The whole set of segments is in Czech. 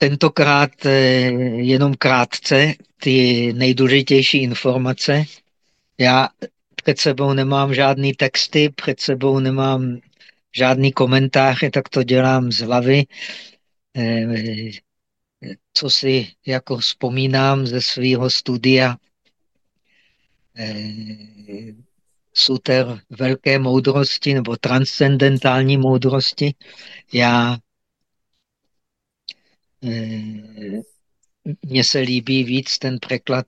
tentokrát eh, jenom krátce ty nejdůležitější informace. Já před sebou nemám žádný texty, před sebou nemám žádný komentáře, tak to dělám z hlavy. Eh, co si jako vzpomínám ze svého studia eh, suter velké moudrosti nebo transcendentální moudrosti. Já mně se líbí víc ten překlad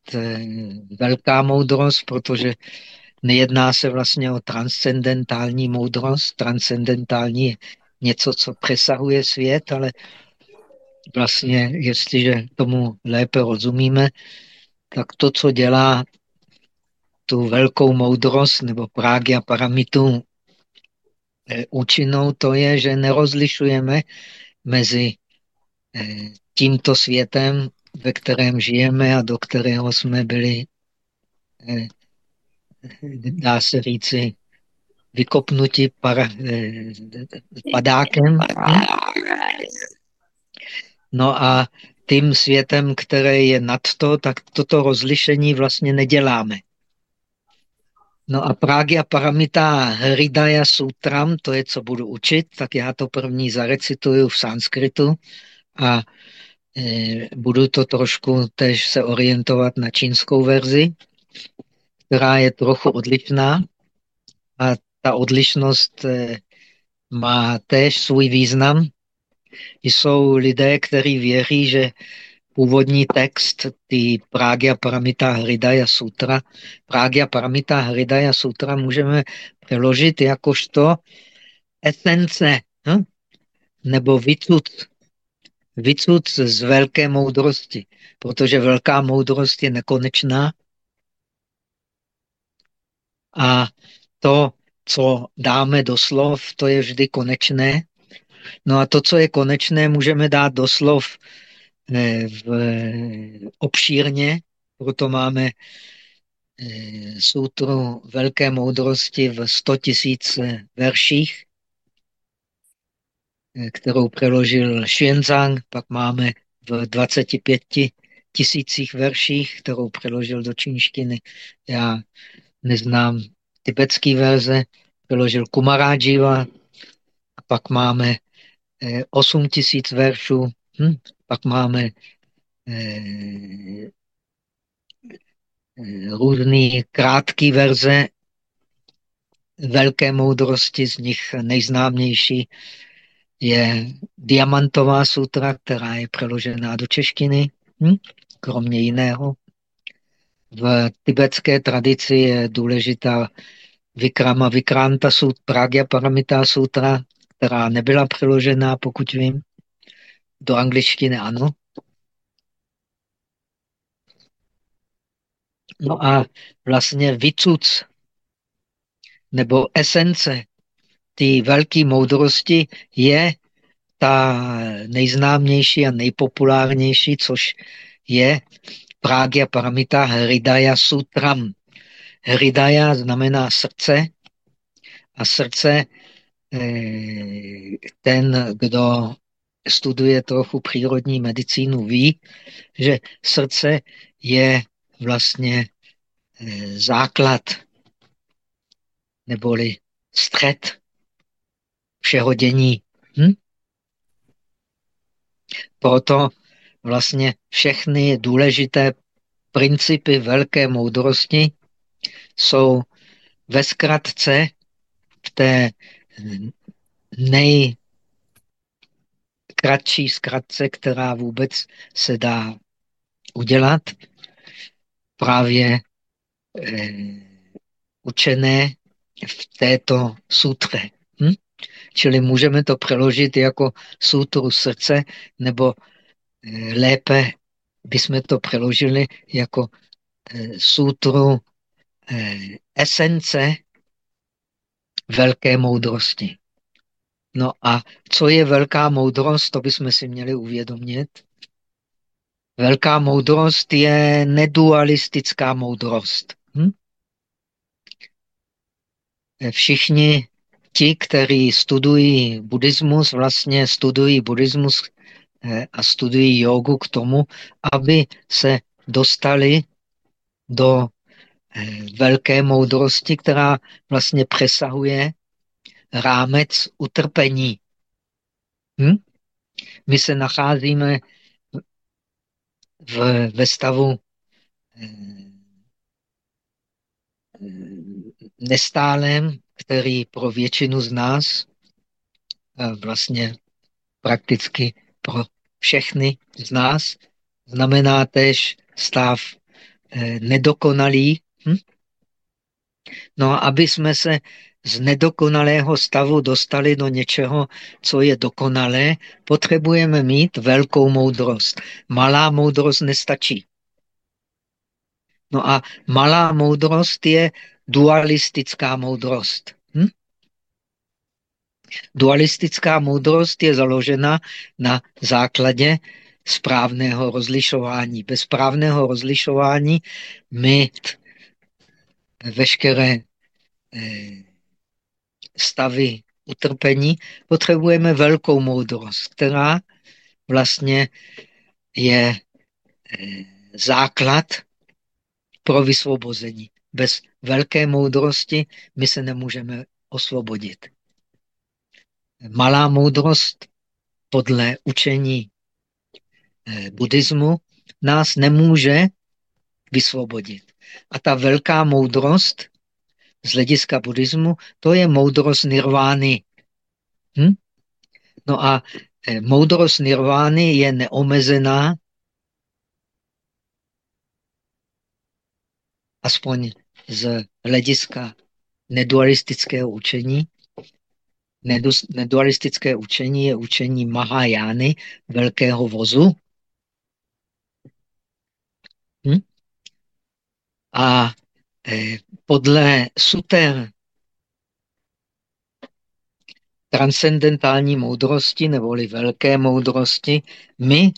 velká moudrost, protože nejedná se vlastně o transcendentální moudrost. Transcendentální je něco, co přesahuje svět, ale vlastně, jestliže tomu lépe rozumíme, tak to, co dělá tu velkou moudrost nebo prágy a paramitu eh, účinnou, to je, že nerozlišujeme mezi eh, tímto světem, ve kterém žijeme a do kterého jsme byli, eh, dá se říci, vykopnuti para, padákem. No a tím světem, který je nad to, tak toto rozlišení vlastně neděláme. No a Prágia Paramita Hridaya Sutram, to je, co budu učit, tak já to první zarecituju v sanskritu a e, budu to trošku tež se orientovat na čínskou verzi, která je trochu odlišná. A ta odlišnost e, má též svůj význam, jsou lidé, kteří věří, že původní text ty Prágia Paramita Hridaya Sutra, Prágia Paramita Hridaya Sutra můžeme přeložit jakožto esence hm? nebo vycud, vycud z velké moudrosti, protože velká moudrost je nekonečná. A to, co dáme do slov, to je vždy konečné. No a to, co je konečné, můžeme dát doslov eh, v, obšírně, proto máme eh, sutru velké moudrosti v 100 tisíc verších, eh, kterou přeložil Xuanzang, pak máme v 25 tisících verších, kterou přeložil do čínštiny. Já neznám tibetský verze, přeložil Kumarajiva, a pak máme 8 tisíc veršů, hm? pak máme eh, eh různé krátké verze velké moudrosti, z nich nejznámější je Diamantová sutra, která je přeložená do češtiny, hm? kromě jiného. V tibetské tradici je důležitá Vikrama Vikranta sutra, Pragya Paramita sutra, která nebyla přeložená, pokud vím. Do angličtiny ano. No a vlastně vycuc nebo esence ty velké moudrosti je ta nejznámější a nejpopulárnější, což je Prágia Paramita Hridaya Sutram. Hridaya znamená srdce a srdce Eh, ten, kdo studuje trochu přírodní medicínu, ví, že srdce je vlastně eh, základ neboli střed všeho dění. Hm? Proto vlastně všechny důležité principy velké moudrosti jsou ve zkratce v té nejkratší zkratce, která vůbec se dá udělat, právě eh, učené v této sutře. Čili můžeme to přeložit jako sutru srdce, nebo eh, lépe bychom to přeložili jako eh, sutru eh, esence velké moudrosti. No a co je velká moudrost, to bychom si měli uvědomit. Velká moudrost je nedualistická moudrost. Hm? Všichni ti, kteří studují buddhismus, vlastně studují buddhismus eh, a studují jogu k tomu, aby se dostali do eh, velké moudrosti, která vlastně přesahuje rámec utrpení. Hm? My se nacházíme v, ve stavu eh, nestálem, který pro většinu z nás, vlastně prakticky pro všechny z nás, znamená tež stav eh, nedokonalý. Hm? No a aby jsme se z nedokonalého stavu dostali do něčeho, co je dokonalé, potřebujeme mít velkou moudrost. Malá moudrost nestačí. No a malá moudrost je dualistická moudrost. Hm? Dualistická moudrost je založena na základě správného rozlišování. Bez správného rozlišování my veškeré eh, stavy utrpení potřebujeme velkou moudrost, která vlastně je eh, základ pro vysvobození. Bez velké moudrosti my se nemůžeme osvobodit. Malá moudrost podle učení eh, buddhismu nás nemůže vysvobodit. A ta velká moudrost z hlediska buddhismu, to je moudrost nirvány. Hm? No a eh, moudrost nirvány je neomezená, aspoň z hlediska nedualistického učení. Nedualistické učení je učení Mahajány, velkého vozu. Hm? A eh, podle suter transcendentální moudrosti neboli velké moudrosti, my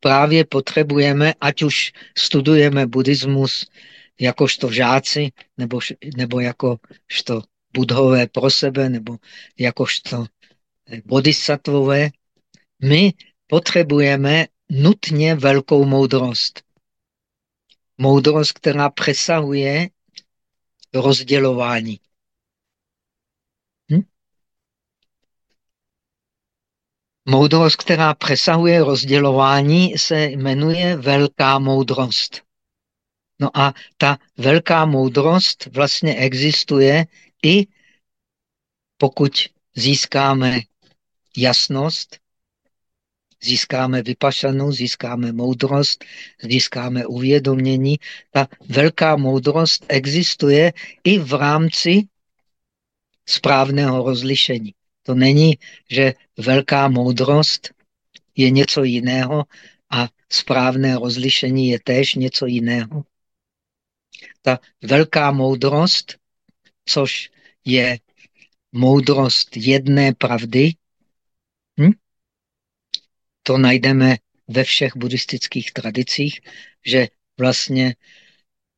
právě potřebujeme, ať už studujeme buddhismus jakožto žáci, nebo, nebo jakožto budhové pro sebe, nebo jakožto eh, bodhisattvové, my potřebujeme nutně velkou moudrost. Moudrost, která přesahuje rozdělování. Hm? Moudrost, která přesahuje rozdělování, se jmenuje velká moudrost. No a ta velká moudrost vlastně existuje i pokud získáme jasnost, získáme vypašanu, získáme moudrost, získáme uvědomění. Ta velká moudrost existuje i v rámci správného rozlišení. To není, že velká moudrost je něco jiného a správné rozlišení je též něco jiného ta velká moudrost, což je moudrost jedné pravdy, hm? to najdeme ve všech buddhistických tradicích, že vlastně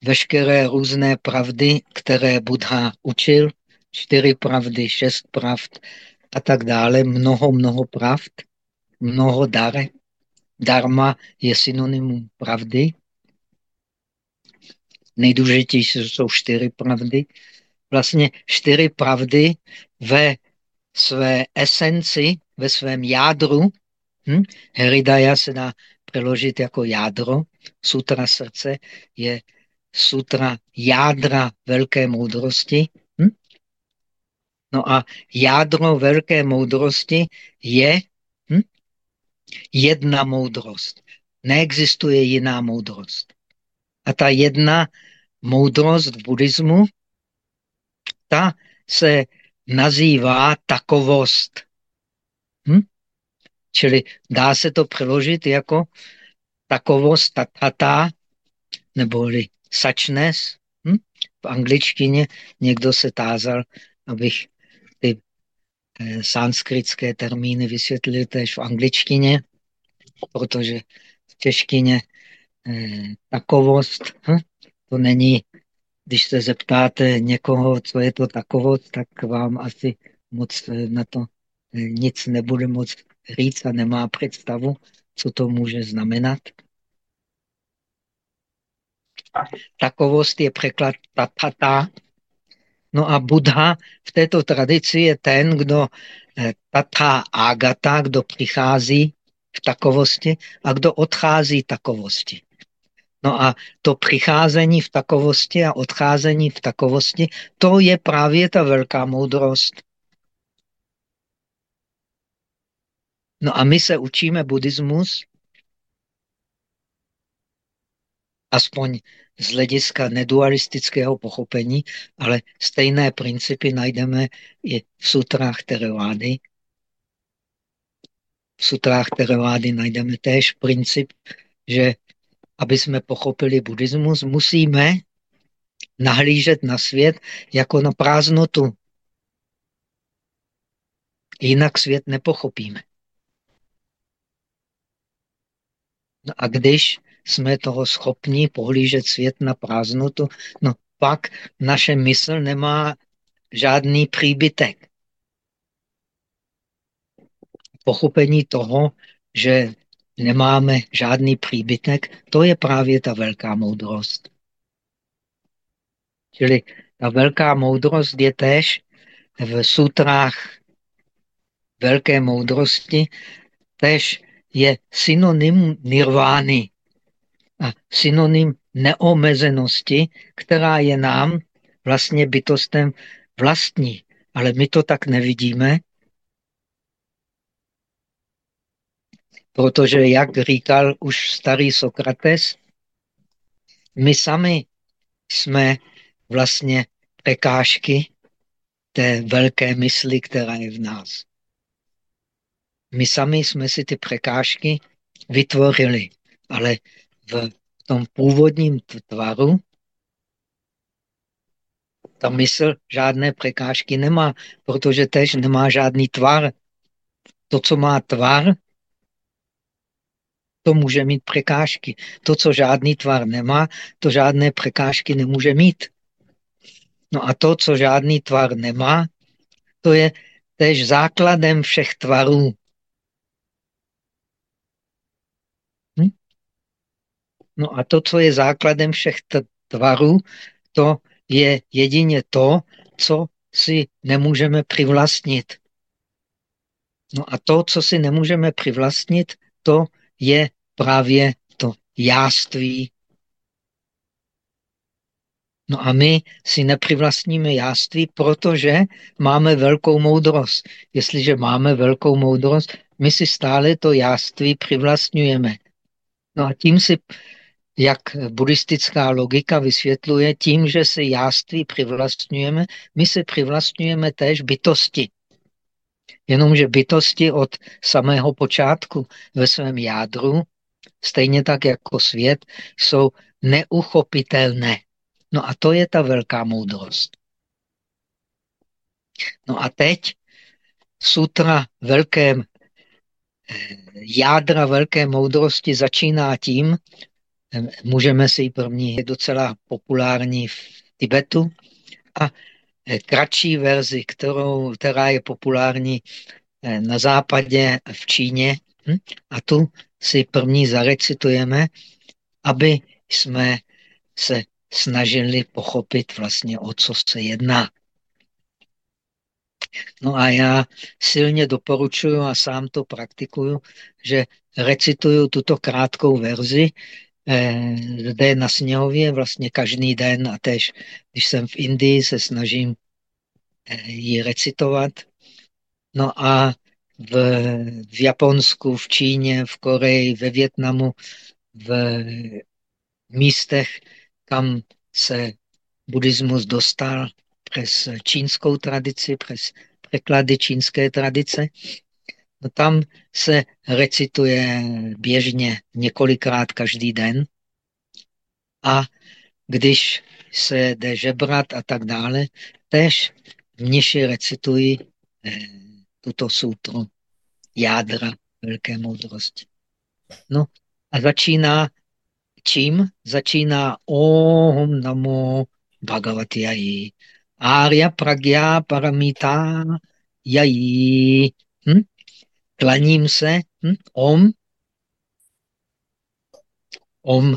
veškeré různé pravdy, které Buddha učil, čtyři pravdy, šest pravd a tak dále, mnoho, mnoho pravd, mnoho dare. Dharma je synonymum pravdy, nejdůležitější jsou čtyři pravdy. Vlastně čtyři pravdy ve své esenci, ve svém jádru. Hm? Heridaya se dá přeložit jako jádro. Sutra srdce je sutra jádra velké moudrosti. Hm? No a jádro velké moudrosti je hm? jedna moudrost. Neexistuje jiná moudrost. A ta jedna moudrost v buddhismu, ta se nazývá takovost. Hm? Čili dá se to přeložit jako takovost tatata, neboli suchness. Hm? V angličtině někdo se tázal, abych ty eh, sanskritské termíny vysvětlil tež v angličtině, protože v češtině takovost hm? to není, když se zeptáte někoho, co je to takovost, tak vám asi moc eh, na to eh, nic nebude moc říct a nemá představu, co to může znamenat. Takovost je překlad tatata. No a Buddha v této tradici je ten, kdo eh, tata agata, kdo přichází v takovosti a kdo odchází takovosti. No a to přicházení v takovosti a odcházení v takovosti, to je právě ta velká moudrost. No a my se učíme buddhismus, aspoň z hlediska nedualistického pochopení, ale stejné principy najdeme i v sutrách Terevády. V sutrách Terevády najdeme též princip, že aby jsme pochopili buddhismus, musíme nahlížet na svět jako na prázdnotu. Jinak svět nepochopíme. No a když jsme toho schopni pohlížet svět na prázdnotu, no pak naše mysl nemá žádný příbytek. Pochopení toho, že nemáme žádný příbytek, to je právě ta velká moudrost. Čili ta velká moudrost je též v sutrách velké moudrosti, též je synonym nirvány a synonym neomezenosti, která je nám vlastně bytostem vlastní. Ale my to tak nevidíme, protože, jak říkal už starý Sokrates, my sami jsme vlastně překážky té velké mysli, která je v nás. My sami jsme si ty překážky vytvořili, ale v tom původním tvaru ta mysl žádné překážky nemá, protože tež nemá žádný tvar. To, co má tvar, to může mít překážky. To, co žádný tvar nemá, to žádné překážky nemůže mít. No a to, co žádný tvar nemá, to je tež základem všech tvarů. Hm? No a to, co je základem všech tvarů, to je jedině to, co si nemůžeme přivlastnit. No a to, co si nemůžeme přivlastnit, to je právě to jáství. No a my si nepřivlastníme jáství, protože máme velkou moudrost. Jestliže máme velkou moudrost, my si stále to jáství přivlastňujeme. No a tím si, jak buddhistická logika vysvětluje, tím, že si jáství přivlastňujeme, my si přivlastňujeme též bytosti. Jenomže bytosti od samého počátku ve svém jádru, stejně tak jako svět, jsou neuchopitelné. No a to je ta velká moudrost. No a teď sutra velké, eh, jádra velké moudrosti začíná tím, eh, můžeme si první, je docela populární v Tibetu, a kratší verzi, kterou, která je populární eh, na západě v Číně. Hm? A tu si první zarecitujeme, aby jsme se snažili pochopit vlastně, o co se jedná. No a já silně doporučuji a sám to praktikuju, že recituju tuto krátkou verzi, eh, zde na Sněhově vlastně každý den a tež, když jsem v Indii, se snažím eh, ji recitovat. No a v, v Japonsku, v Číně, v Koreji, ve Větnamu, v místech, kam se buddhismus dostal přes čínskou tradici, přes překlady čínské tradice, tam se recituje běžně několikrát každý den a když se jde žebrat a tak dále, tež mniši recitují eh, tuto sutru jádra velké moudrosti. No a začíná čím? Začíná Om namo bhagavati. Arya pragya paramita jayi. Hm? Klaním se, hm, om, om,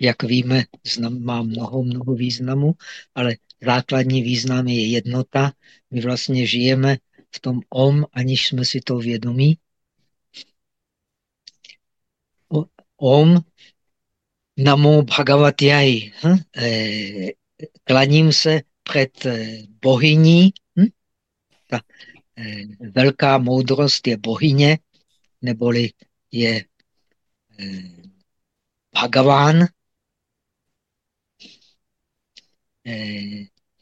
jak víme, znam, má mnoho, mnoho významů, ale základní význam je jednota. My vlastně žijeme v tom om, aniž jsme si to vědomí. Om namo bhagavatyai. Hm? Eh, klaním se před eh, bohyní. Hm? Velká moudrost je bohyně, neboli je Bhagavan,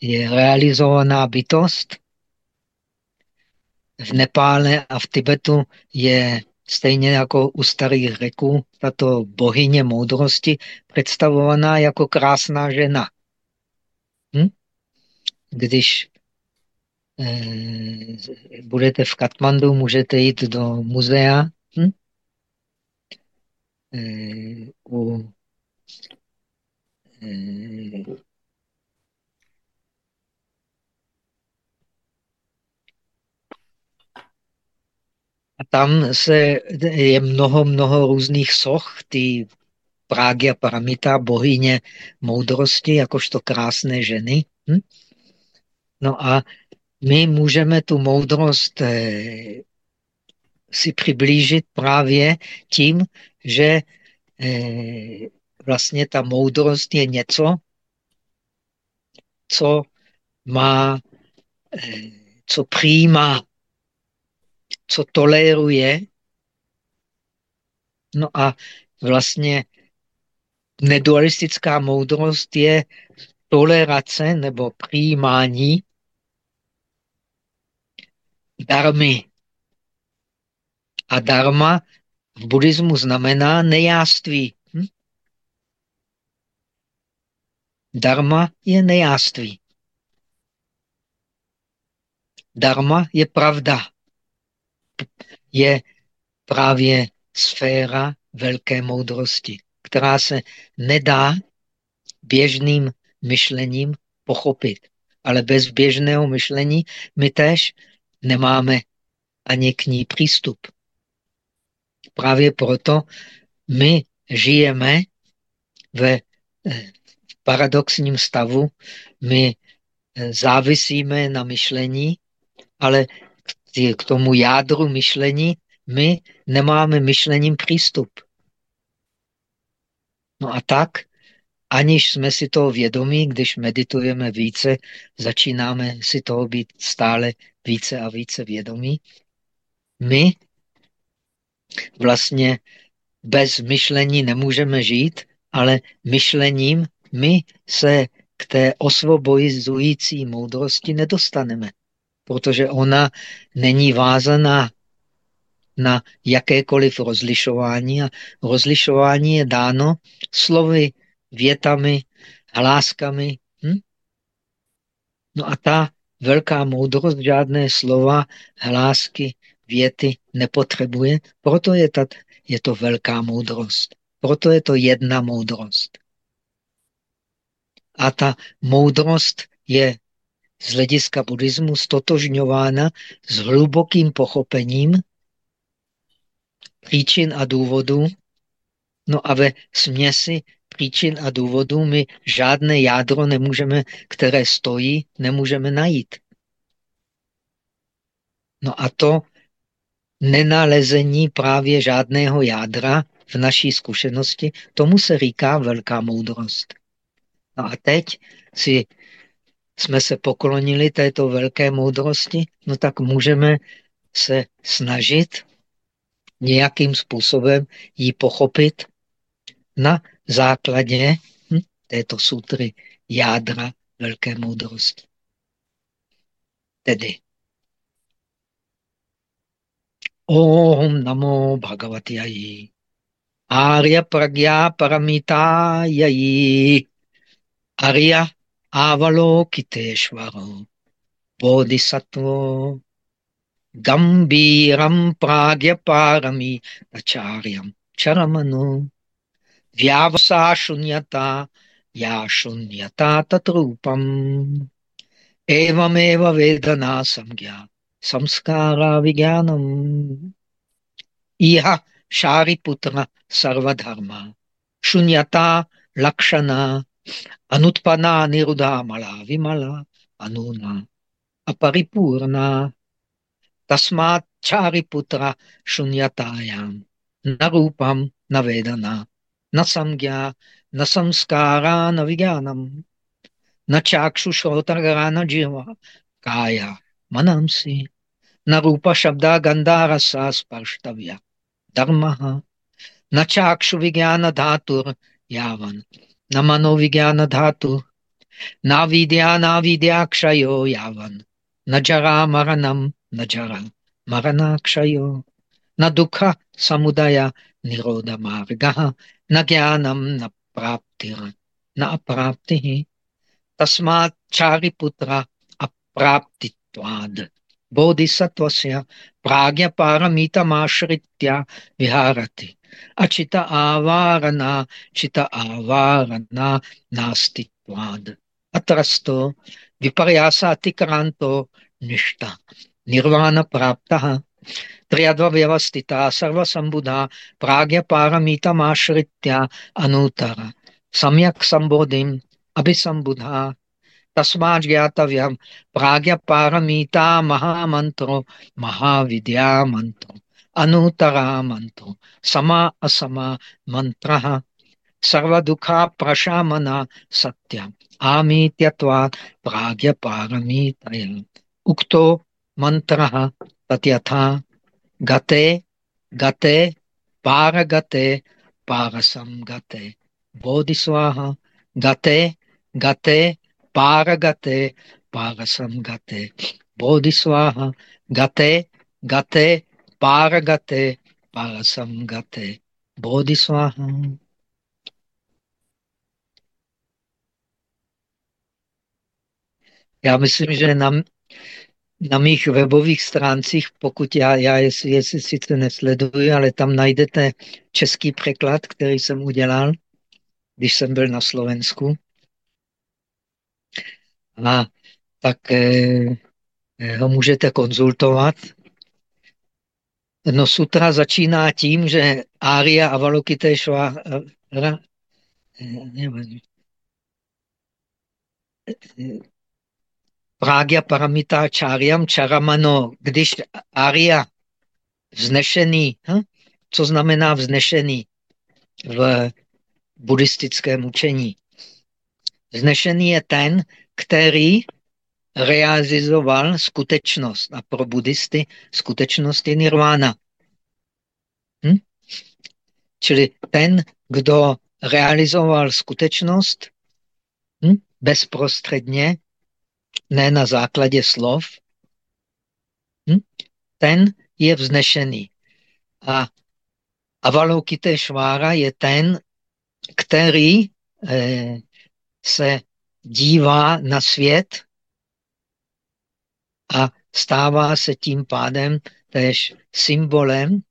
je realizovaná bytost. V Nepále a v Tibetu je stejně jako u starých řeků tato bohyně moudrosti představovaná jako krásná žena. Hm? Když eh, budete v Katmandu, můžete jít do muzea. Hm? Eh, u, eh, A tam se, je mnoho, mnoho různých soch, ty Prágia Paramita, bohyně moudrosti, jakožto krásné ženy. Hm? No a my můžeme tu moudrost eh, si přiblížit právě tím, že eh, vlastně ta moudrost je něco, co má, eh, co přijímá co toleruje. No a vlastně nedualistická moudrost je tolerace nebo přijímání darmy. A dharma v buddhismu znamená nejáství. Hm? Dharma je nejáství. Dharma je pravda je právě sféra velké moudrosti, která se nedá běžným myšlením pochopit. Ale bez běžného myšlení my tež nemáme ani k ní přístup. Právě proto my žijeme ve eh, paradoxním stavu, my eh, závisíme na myšlení, ale k tomu jádru myšlení, my nemáme myšlením přístup. No a tak, aniž jsme si toho vědomí, když meditujeme více, začínáme si toho být stále více a více vědomí. My vlastně bez myšlení nemůžeme žít, ale myšlením my se k té osvobozující moudrosti nedostaneme protože ona není vázaná na jakékoliv rozlišování a rozlišování je dáno slovy, větami, hláskami. Hm? No a ta velká moudrost žádné slova, hlásky, věty nepotřebuje, proto je, ta, je to velká moudrost. Proto je to jedna moudrost. A ta moudrost je z hlediska buddhismu stotožňována s hlubokým pochopením příčin a důvodů. No a ve směsi příčin a důvodů my žádné jádro nemůžeme, které stojí, nemůžeme najít. No a to nenalezení právě žádného jádra v naší zkušenosti, tomu se říká velká moudrost. No a teď si jsme se poklonili této velké moudrosti, no tak můžeme se snažit nějakým způsobem ji pochopit na základě hm, této sutry jádra velké moudrosti. Tedy Om namo bhagavati ayi. Arya pragya paramita yayi. Arya Avalokiteshvaro Bodhisattva Gambiram Pragyaparami Acharyam Charamano Vyavasa Shunyata Ya Shunyata Tatrupam. Evam Eva Vedana Samgya Samskara Vigyanam Iha Shariputra Sarvadharma. Shunyata Lakshana Anutpana Nirudhamala Vimala Anuna Aparipurna Tasmat Chariputra Shunyatayam Narupam न संज्ञा, न संस्कारा, न विज्ञानम, न चाक्षु श्रोतगरा न जीव, काया, मनंसी, न रूप, शब्द गंधा रस स्पर्शतव्य धर्म, न चाक्षु, विज्ञान, धातु, यावन, न मनोविज्ञान धातु, न विद्या, न विद्याक्षयो, यावन, न जरा मरणम न जरा, मरणाक्षय, न दुख, समुदय, निरोध, मार्ग न ज्ञानम न प्राप्तिर न अप्राप्ति तस्मात् चारिपुत्र अप्राप्तित्वाद बोधिसत्वस्य प्राज्ञपारमितमाश्रित्य विहारति अचित आवारणा चित आवारणा नास्तित्वाद अत्रस्तो विपर्यासातिक्रान्तो निष्ठा निर्वाण प्राप्तः त्र्यद्वव्यवस्थिता सर्वसम्बुधा प्राज्ञपारमितमाश्रित्य अनूतर। सम्यक् सम्बोधिम् अभिसम्बुधा। तस्मात् ज्ञातव्यं प्राज्ञपारमिता महामन्त्रो महाविद्या मन्त्रो अनुतरा मन्त्रो समा असमा मन्त्रः। सर्वदुःखा प्रशामना सत्यम् आमीत्यत्वात् प्राज्ञपारमितय उक्तो मन्त्रः तथ्यथा गते गते पारगते पारसंगते बोधिस्वाहा गते गते पारगते पारसंगते बोधिस्वाहा गते गते पारगते पारसंगते बोधिस्वाहा Já myslím, že na, na mých webových stráncích, pokud já, já jestli, jestli sice nesleduji, ale tam najdete český překlad, který jsem udělal, když jsem byl na Slovensku. A tak eh, ho můžete konzultovat. No sutra začíná tím, že Arya Avalokiteshvara Pragya Paramita Čáriam Čaramano, když Arya vznešený, hm? co znamená vznešený v buddhistickém učení? Vznešený je ten, který realizoval skutečnost. A pro buddhisty skutečnost je nirvána. Hm? Čili ten, kdo realizoval skutečnost hm? bezprostředně, ne na základě slov, hm? ten je vznešený. A Avalokiteshvara je ten, který eh, se dívá na svět a stává se tím pádem též symbolem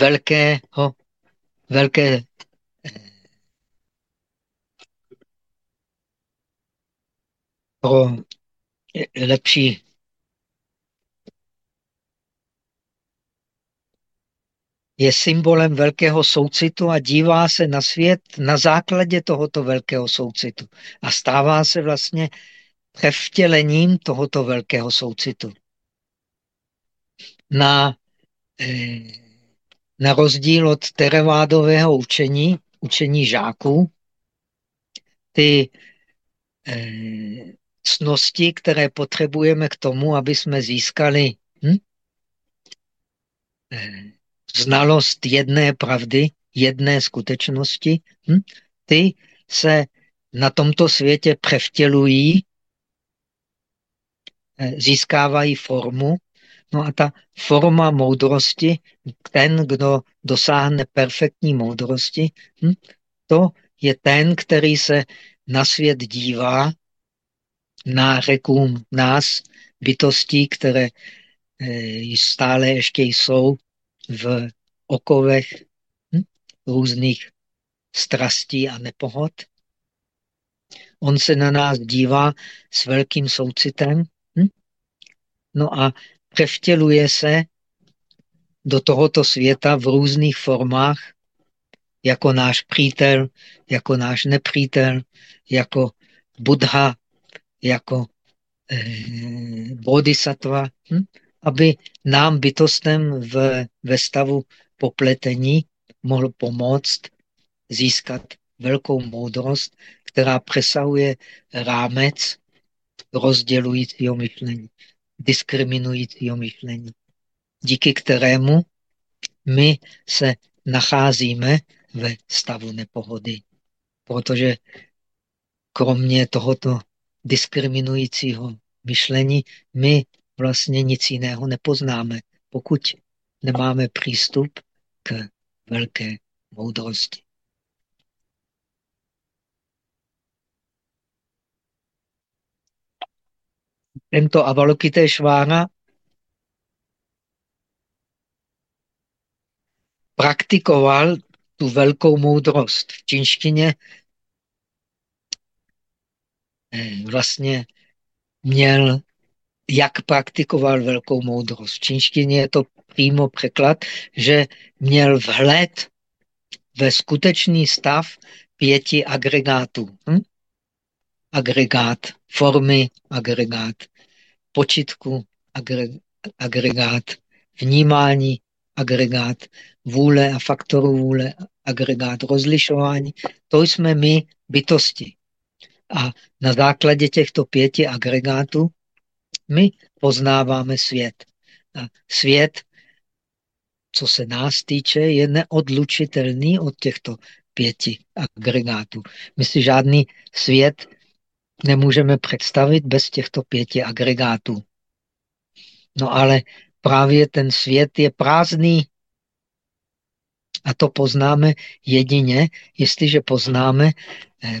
velkého, velké pro lepší je symbolem velkého soucitu a dívá se na svět na základě tohoto velkého soucitu. A stává se vlastně převtělením tohoto velkého soucitu. Na, eh, na rozdíl od terevádového učení, učení žáků, ty eh, cnosti, které potřebujeme k tomu, aby jsme získali hm? Eh, znalost jedné pravdy, jedné skutečnosti, hm? ty se na tomto světě převtělují, eh, získávají formu. No a ta forma moudrosti, ten, kdo dosáhne perfektní moudrosti, hm? to je ten, který se na svět dívá nářekům nás, bytostí, které eh, stále ještě jsou v okovech hm, různých strastí a nepohod. On se na nás dívá s velkým soucitem hm? no a převtěluje se do tohoto světa v různých formách, jako náš přítel, jako náš nepřítel, jako Buddha, jako eh, bodhisattva, hm? aby nám bytostem v, ve stavu popletení mohl pomoct získat velkou moudrost, která přesahuje rámec rozdělujícího myšlení, diskriminujícího myšlení, díky kterému my se nacházíme ve stavu nepohody. Protože kromě tohoto diskriminujícího myšlení my vlastně nic jiného nepoznáme, pokud nemáme přístup k velké moudrosti. Tento Avalokiteshvára praktikoval tu velkou moudrost. V čínštině vlastně měl, jak praktikoval velkou moudrost. V čínštině je to přímo překlad, že měl vhled ve skutečný stav pěti agregátů. Hm? Agregát formy, agregát počitku, agregát vnímání, agregát vůle a faktoru vůle, agregát rozlišování. To jsme my bytosti. A na základě těchto pěti agregátů my poznáváme svět. A svět, co se nás týče, je neodlučitelný od těchto pěti agregátů. My si žádný svět nemůžeme představit bez těchto pěti agregátů. No ale právě ten svět je prázdný. A to poznáme jedině, jestliže poznáme eh,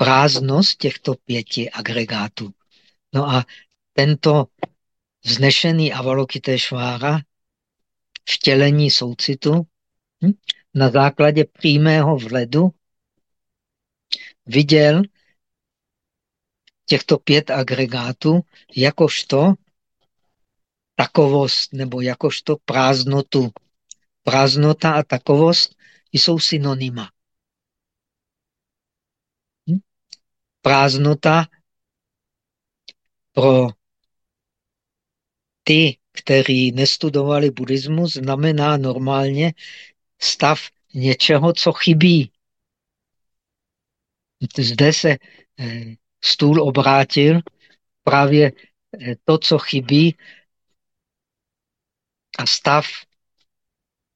prázdnost těchto pěti agregátů. No a tento vznešený Avalokiteshvára, vtělení soucitu, hm, na základě přímého vledu viděl těchto pět agregátů jakožto takovost nebo jakožto prázdnotu. Prázdnota a takovost jsou synonyma. Hm? Prázdnota pro ty, kteří nestudovali buddhismus, znamená normálně stav něčeho, co chybí. Zde se eh, stůl obrátil, právě eh, to, co chybí, a stav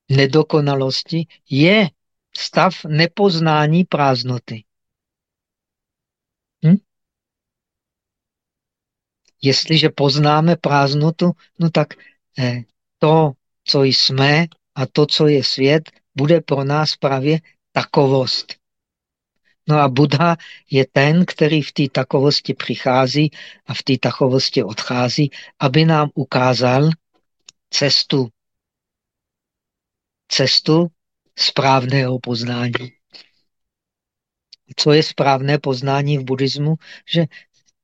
nedokonalosti je stav nepoznání prázdnoty. Jestliže poznáme prázdnotu, no tak eh, to, co jsme a to, co je svět, bude pro nás právě takovost. No a Buddha je ten, který v té takovosti přichází a v té takovosti odchází, aby nám ukázal cestu, cestu správného poznání. Co je správné poznání v buddhismu? Že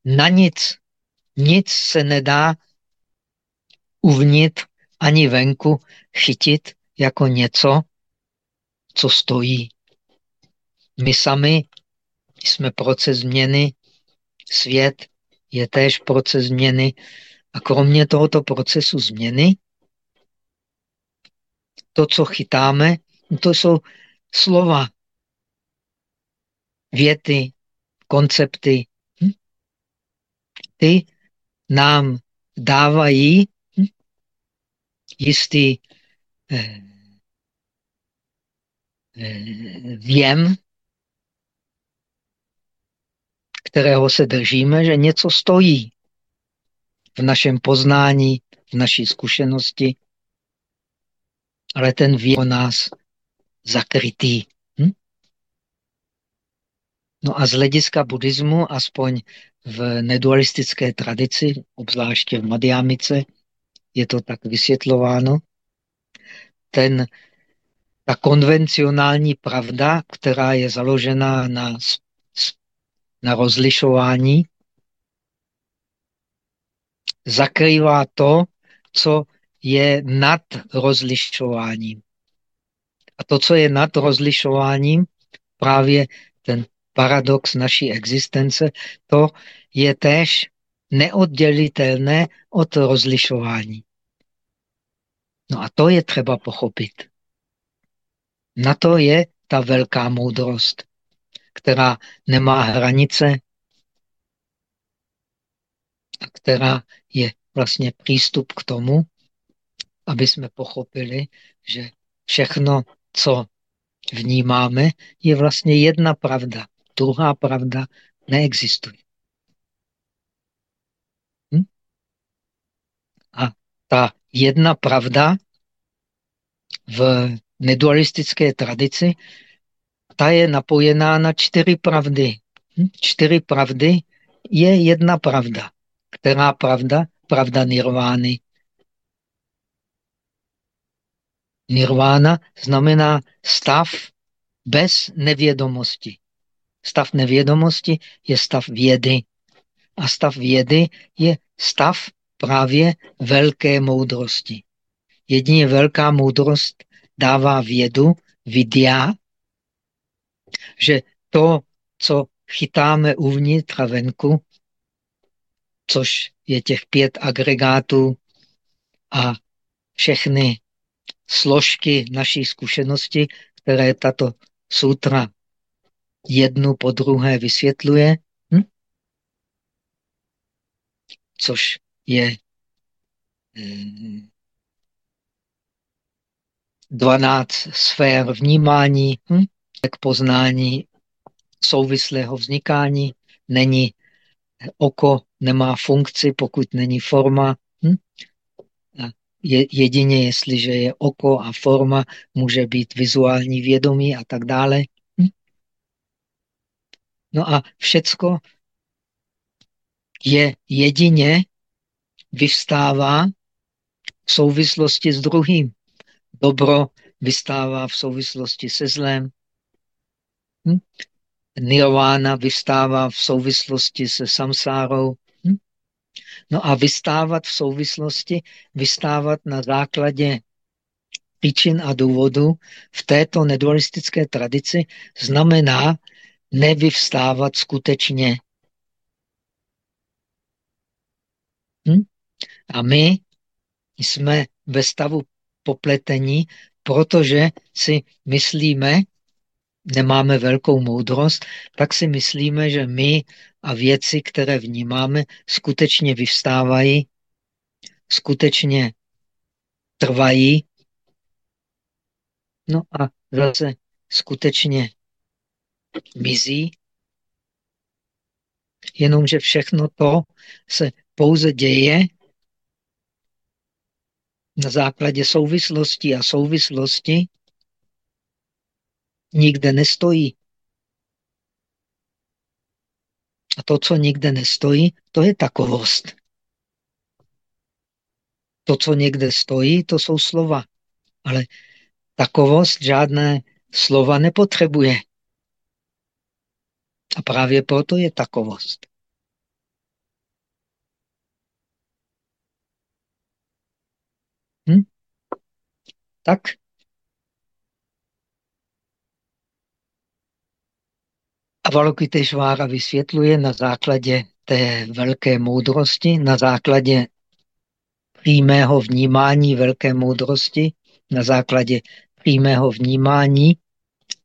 na nic, nic se nedá uvnitř ani venku chytit jako něco, co stojí. My sami jsme proces změny, svět je též proces změny a kromě tohoto procesu změny, to, co chytáme, to jsou slova, věty, koncepty. Hm? Ty nám dávají jistý eh, eh, věm, kterého se držíme, že něco stojí v našem poznání, v naší zkušenosti, ale ten ví o nás zakrytý. Hm? No a z hlediska buddhismu, aspoň v nedualistické tradici, obzvláště v Madhyamice, je to tak vysvětlováno, ten, ta konvencionální pravda, která je založená na na rozlišování, zakrývá to, co je nad rozlišováním. A to, co je nad rozlišováním, právě ten paradox naší existence, to je též neoddělitelné od rozlišování. No a to je třeba pochopit. Na to je ta velká moudrost, která nemá hranice a která je vlastně přístup k tomu, aby jsme pochopili, že všechno, co vnímáme, je vlastně jedna pravda. Druhá pravda neexistuje. Hm? A ta jedna pravda v nedualistické tradici, ta je napojená na čtyři pravdy. Hm? Čtyři pravdy je jedna pravda. Která pravda? Pravda nirvány. Nirvána znamená stav bez nevědomosti. Stav nevědomosti je stav vědy. A stav vědy je stav právě velké moudrosti. Jedině velká moudrost dává vědu, videa, že to, co chytáme uvnitř a venku, což je těch pět agregátů a všechny složky naší zkušenosti, které tato sutra jednu po druhé vysvětluje, hm? což je hm, 12 sfér vnímání, hm? k poznání souvislého vznikání. Není oko, nemá funkci, pokud není forma. Hm? Je, jedině jestliže je oko a forma, může být vizuální vědomí a tak dále. No a všecko je jedině vyvstává v souvislosti s druhým. Dobro vystává v souvislosti se zlem. Hm? Nirvana vystává v souvislosti se samsárou. Hm? No a vystávat v souvislosti, vystávat na základě příčin a důvodů v této nedualistické tradici znamená nevyvstávat skutečně. Hm? A my jsme ve stavu popletení, protože si myslíme, nemáme velkou moudrost, tak si myslíme, že my a věci, které vnímáme, skutečně vyvstávají, skutečně trvají, no a zase skutečně mizí, jenomže všechno to se pouze děje na základě souvislosti a souvislosti nikde nestojí. A to, co nikde nestojí, to je takovost. To, co někde stojí, to jsou slova. Ale takovost žádné slova nepotřebuje. A právě proto je takovost. Hm? Tak Avalokiteshvára vysvětluje na základě té velké moudrosti, na základě přímého vnímání velké moudrosti, na základě přímého vnímání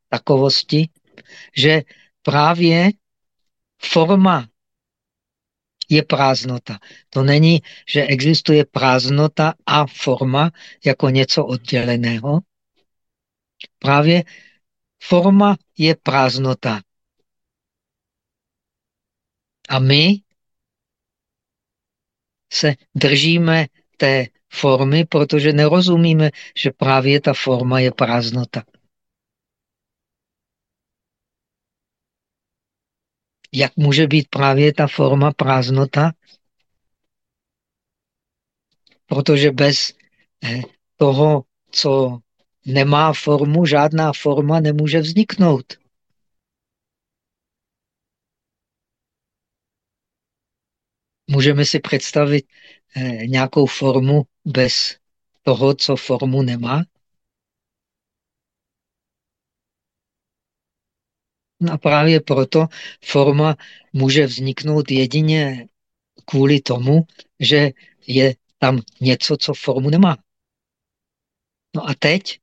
takovosti, že právě forma je prázdnota. To není, že existuje prázdnota a forma jako něco odděleného. Právě forma je prázdnota. A my se držíme té formy, protože nerozumíme, že právě ta forma je prázdnota. Jak může být právě ta forma prázdnota? Protože bez eh, toho, co nemá formu, žádná forma nemůže vzniknout. Můžeme si představit eh, nějakou formu bez toho, co formu nemá? A právě proto forma může vzniknout jedině kvůli tomu, že je tam něco, co formu nemá. No a teď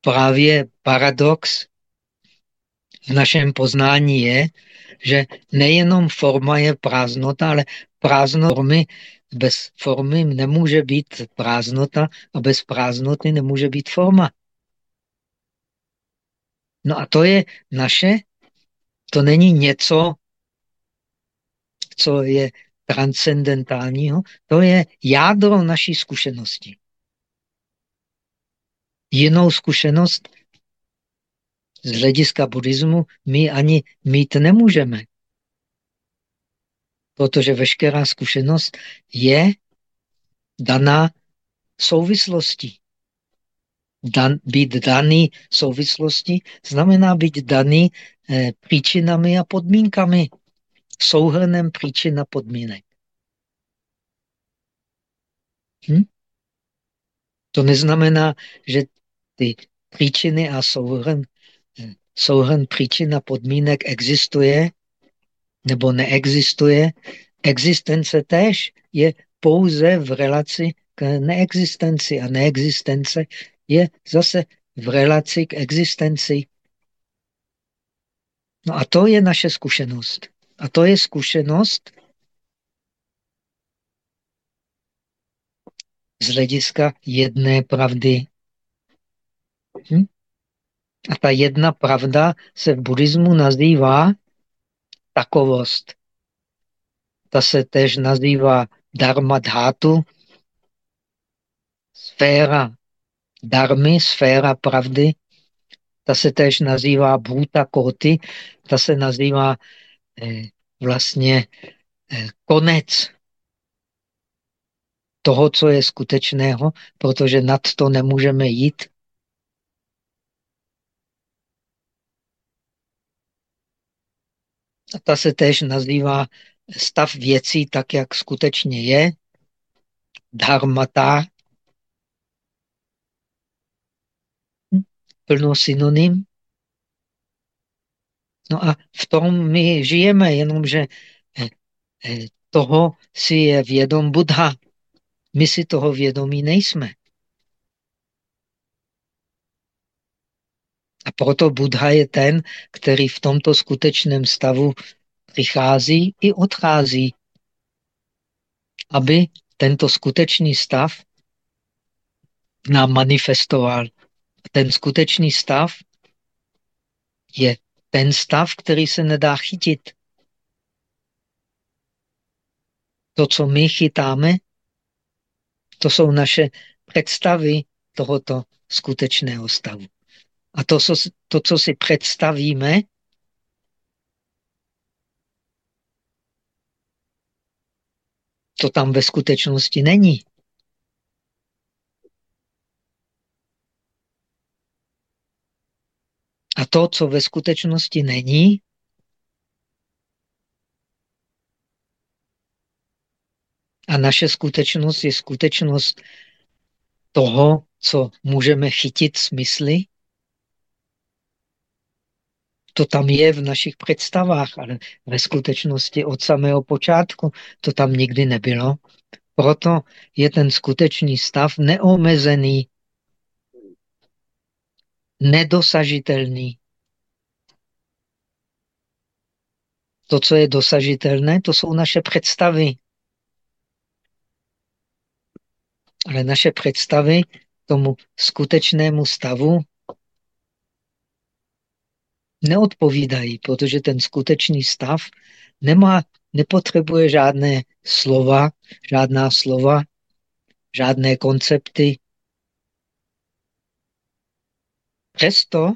právě paradox v našem poznání je, že nejenom forma je prázdnota, ale prázdnota formy, bez formy nemůže být prázdnota a bez prázdnoty nemůže být forma. No a to je naše, to není něco, co je transcendentálního, to je jádro naší zkušenosti. Jinou zkušenost z hlediska buddhismu my ani mít nemůžeme. Protože veškerá zkušenost je daná souvislostí. Dan, být daný souvislosti znamená být daný příčinami a podmínkami souhrnem příčin a podmínek. Hm? To neznamená, že ty příčiny a souhrn, souhrn příčin a podmínek existuje nebo neexistuje. Existence též je pouze v relaci k neexistenci a neexistence je zase v relaci k existenci. No a to je naše zkušenost. A to je zkušenost z hlediska jedné pravdy. Hm? A ta jedna pravda se v buddhismu nazývá takovost. Ta se tež nazývá dharma dhatu, sféra darmy, sféra pravdy. Ta se tež nazývá bhuta koti, ta se nazývá Eh, vlastně eh, konec toho, co je skutečného, protože nad to nemůžeme jít. A ta se též nazývá stav věcí tak, jak skutečně je. Dharmata. Plno synonym. No a v tom my žijeme, jenomže eh, eh, toho si je vědom Buddha. My si toho vědomí nejsme. A proto Buddha je ten, který v tomto skutečném stavu přichází i odchází, aby tento skutečný stav nám manifestoval. Ten skutečný stav je ten stav, který se nedá chytit. To, co my chytáme, to jsou naše představy tohoto skutečného stavu. A to, co, to, co si představíme, to tam ve skutečnosti není. To, co ve skutečnosti není, a naše skutečnost je skutečnost toho, co můžeme chytit smysly, to tam je v našich představách, ale ve skutečnosti od samého počátku to tam nikdy nebylo. Proto je ten skutečný stav neomezený nedosažitelný. To, co je dosažitelné, to jsou naše představy. Ale naše představy tomu skutečnému stavu neodpovídají, protože ten skutečný stav nemá, nepotřebuje žádné slova, žádná slova, žádné koncepty, Přesto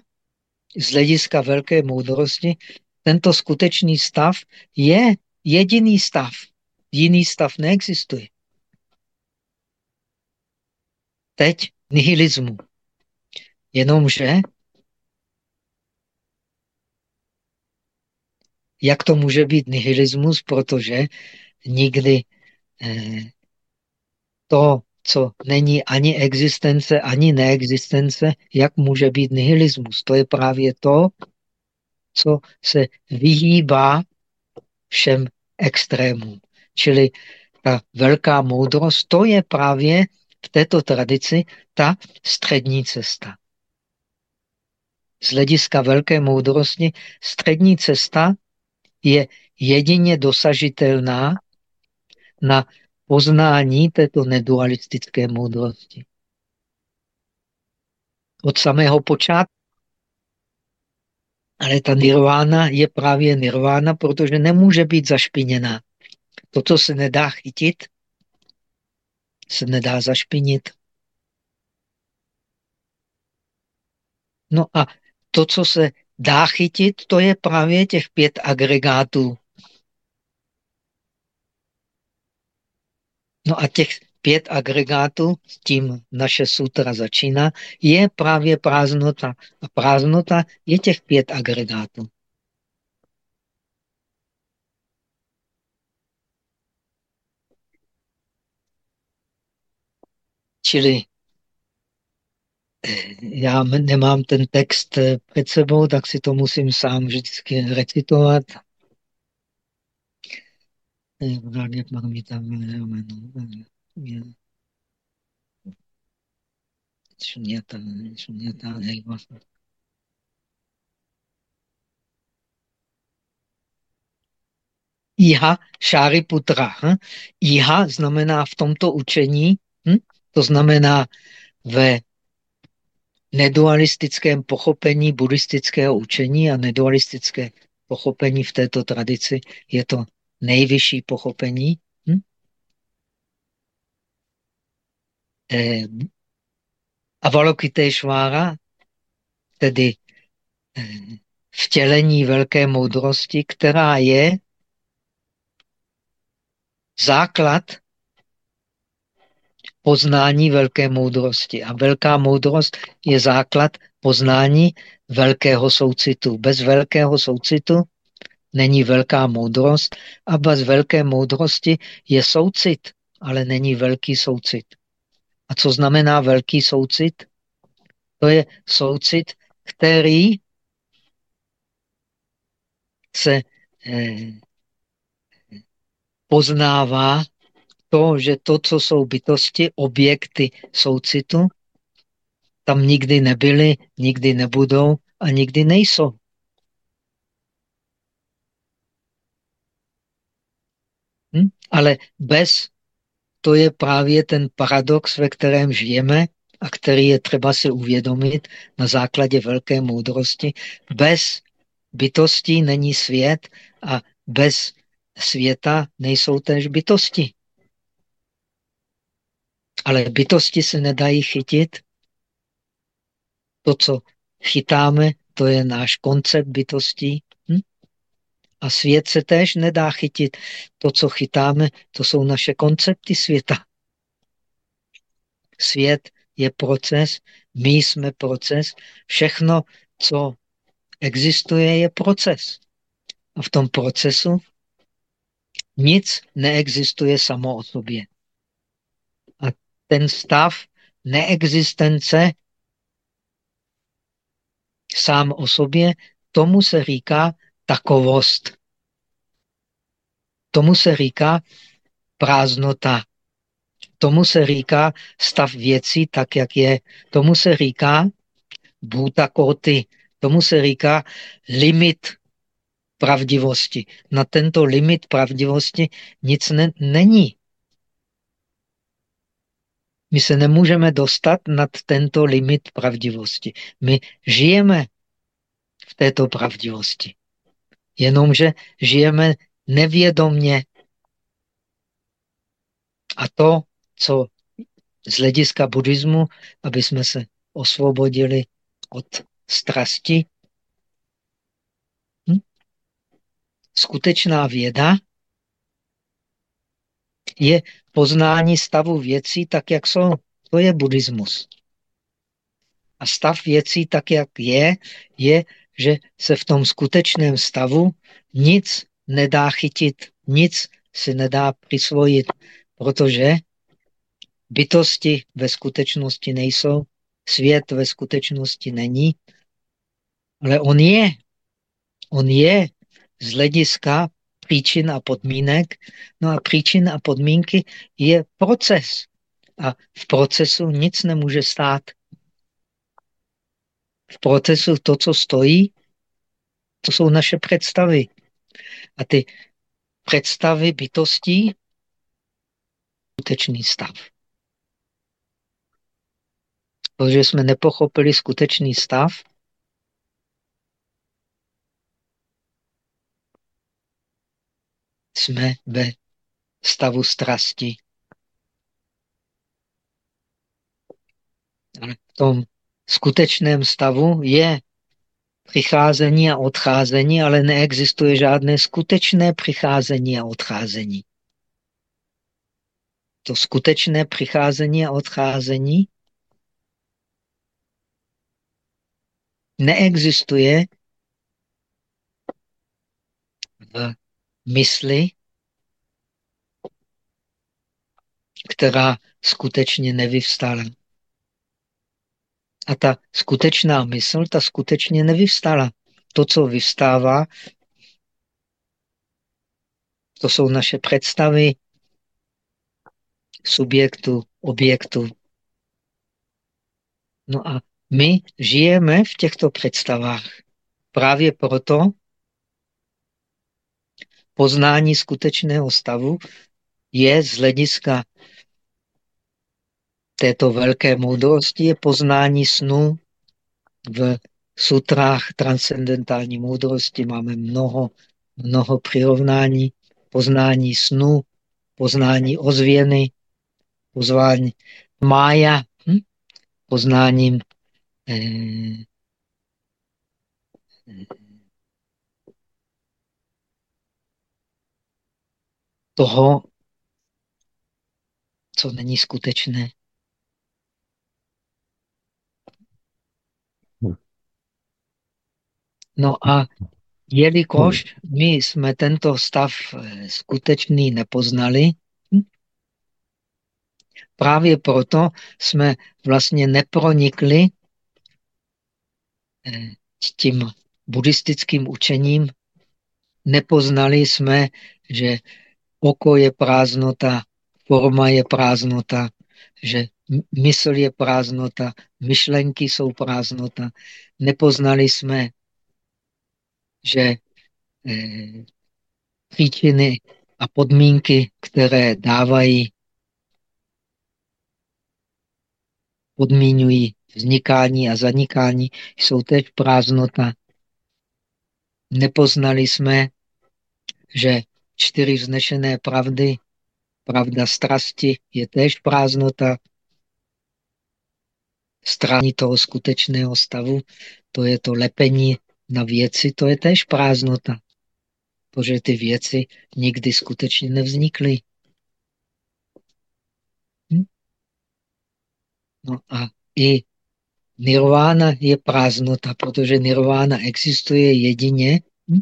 z hlediska velké moudrosti tento skutečný stav je jediný stav. Jiný stav neexistuje. Teď nihilismu. Jenomže jak to může být nihilismus, protože nikdy eh, to, co není ani existence, ani neexistence, jak může být nihilismus. To je právě to, co se vyhýbá všem extrémům. Čili ta velká moudrost, to je právě v této tradici ta střední cesta. Z hlediska velké moudrosti střední cesta je jedině dosažitelná na poznání této nedualistické moudrosti. Od samého počátku. Ale ta nirvána je právě nirvána, protože nemůže být zašpiněná. To, co se nedá chytit, se nedá zašpinit. No a to, co se dá chytit, to je právě těch pět agregátů. No a těch pět agregátů, s tím naše sutra začíná, je právě prázdnota. A prázdnota je těch pět agregátů. Čili eh, já nemám ten text eh, před sebou, tak si to musím sám vždycky recitovat. Šunyata, šunyata, Iha Šáriputra. Hm? Iha znamená v tomto učení, hm? to znamená ve nedualistickém pochopení buddhistického učení a nedualistické pochopení v této tradici je to nejvyšší pochopení. Avalokiteshvara, tedy vtělení velké moudrosti, která je základ poznání velké moudrosti. A velká moudrost je základ poznání velkého soucitu. Bez velkého soucitu není velká moudrost a bez velké moudrosti je soucit, ale není velký soucit. A co znamená velký soucit? To je soucit, který se eh, poznává to, že to, co jsou bytosti, objekty soucitu, tam nikdy nebyly, nikdy nebudou a nikdy nejsou. Hm? Ale bez, to je právě ten paradox, ve kterém žijeme a který je třeba si uvědomit na základě velké moudrosti. Bez bytostí není svět a bez světa nejsou též bytosti. Ale bytosti se nedají chytit. To, co chytáme, to je náš koncept bytostí. A svět se též nedá chytit. To, co chytáme, to jsou naše koncepty světa. Svět je proces, my jsme proces, všechno, co existuje, je proces. A v tom procesu nic neexistuje samo o sobě. A ten stav neexistence sám o sobě, tomu se říká takovost. Tomu se říká prázdnota. Tomu se říká stav věcí tak, jak je. Tomu se říká bhuta koty. Tomu se říká limit pravdivosti. Na tento limit pravdivosti nic ne není. My se nemůžeme dostat nad tento limit pravdivosti. My žijeme v této pravdivosti. Jenomže žijeme nevědomně. A to, co z hlediska buddhismu, aby jsme se osvobodili od strasti, hm? skutečná věda je poznání stavu věcí tak, jak jsou. To je buddhismus. A stav věcí tak, jak je, je, že se v tom skutečném stavu nic nedá chytit, nic si nedá prisvojit, protože bytosti ve skutečnosti nejsou, svět ve skutečnosti není, ale on je. On je z hlediska příčin a podmínek. No a příčin a podmínky je proces. A v procesu nic nemůže stát. V procesu to, co stojí, to jsou naše představy. A ty představy bytostí skutečný stav. Protože jsme nepochopili skutečný stav, jsme ve stavu strasti. Ale v tom skutečném stavu je přicházení a odcházení, ale neexistuje žádné skutečné přicházení a odcházení. To skutečné přicházení a odcházení neexistuje v mysli, která skutečně nevyvstala. A ta skutečná mysl, ta skutečně nevyvstala. To, co vyvstává, to jsou naše představy subjektu, objektu. No a my žijeme v těchto představách. Právě proto poznání skutečného stavu je z hlediska této velké moudrosti je poznání snu. V sutrách transcendentální moudrosti máme mnoho, mnoho přirovnání. Poznání snu, poznání ozvěny, poznání mája, hm? poznáním eh, toho, co není skutečné. No a jelikož my jsme tento stav eh, skutečný nepoznali, hm, právě proto jsme vlastně nepronikli eh, s tím buddhistickým učením, nepoznali jsme, že oko je prázdnota, forma je prázdnota, že mysl je prázdnota, myšlenky jsou prázdnota. Nepoznali jsme, že eh, příčiny a podmínky, které dávají, podmínují vznikání a zanikání, jsou teď prázdnota. Nepoznali jsme, že čtyři vznešené pravdy, pravda strasti je též prázdnota, strání toho skutečného stavu, to je to lepení na věci, to je též prázdnota. Protože ty věci nikdy skutečně nevznikly. Hm? No a i nirvána je prázdnota, protože nirvána existuje jedině hm?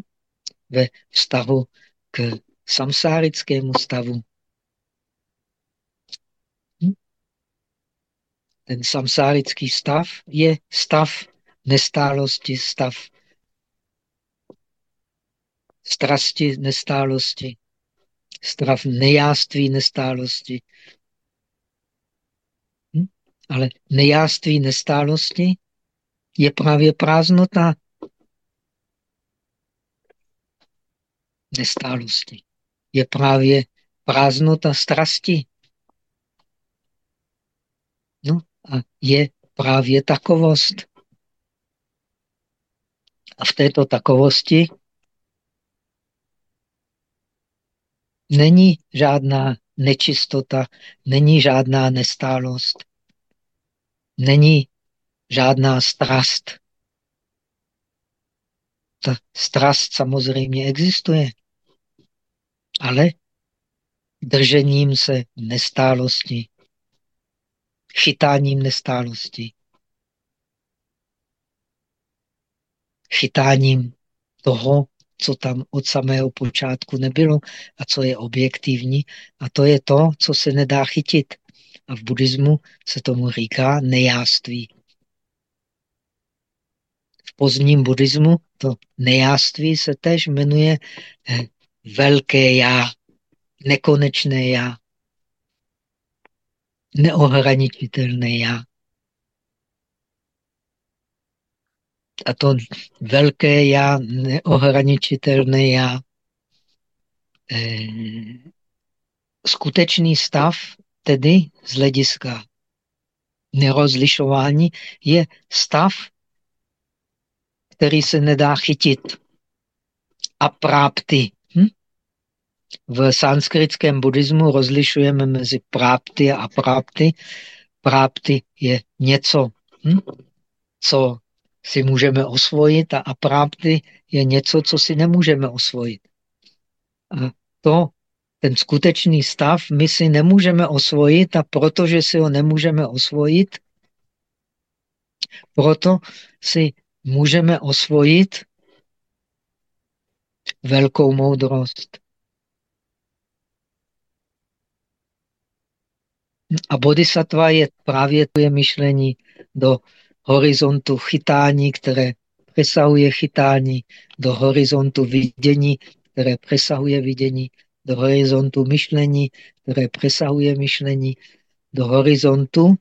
ve vztahu k samsárickému stavu. Hm? Ten samsárický stav je stav nestálosti, stav strasti nestálosti, stav nejáství nestálosti. Hm? Ale nejáství nestálosti je právě prázdnota nestálosti. Je právě prázdnota strasti. No a je právě takovost. A v této takovosti není žádná nečistota, není žádná nestálost, není žádná strast. Ta strast samozřejmě existuje ale držením se nestálosti, chytáním nestálosti, chytáním toho, co tam od samého počátku nebylo a co je objektivní. A to je to, co se nedá chytit. A v buddhismu se tomu říká nejáství. V pozdním buddhismu to nejáství se tež jmenuje eh, velké já, nekonečné já, neohraničitelné já. A to velké já, neohraničitelné já, eh, skutečný stav, tedy z hlediska nerozlišování, je stav, který se nedá chytit. A prápty. Hm? V sanskritském buddhismu rozlišujeme mezi prápty a aprápty. Prápty je něco, hm? co si můžeme osvojit a aprápty je něco, co si nemůžeme osvojit. A to, ten skutečný stav, my si nemůžeme osvojit a protože si ho nemůžeme osvojit, proto si můžeme osvojit velkou moudrost. A bodhisattva je právě to je myšlení do horizontu chytání, které přesahuje chytání, do horizontu vidění, které přesahuje vidění, do horizontu myšlení, které přesahuje myšlení, do horizontu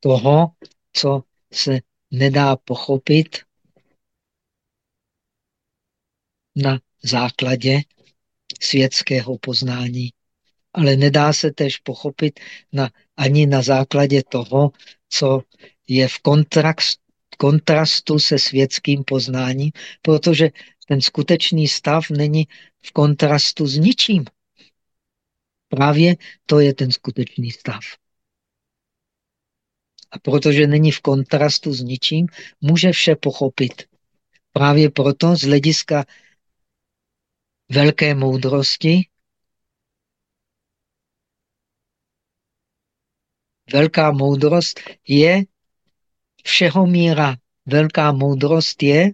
toho, co se nedá pochopit na základě světského poznání. Ale nedá se tež pochopit na, ani na základě toho, co je v kontrastu se světským poznáním, protože ten skutečný stav není v kontrastu s ničím. Právě to je ten skutečný stav. A protože není v kontrastu s ničím, může vše pochopit. Právě proto z hlediska velké moudrosti velká moudrost je všeho míra. Velká moudrost je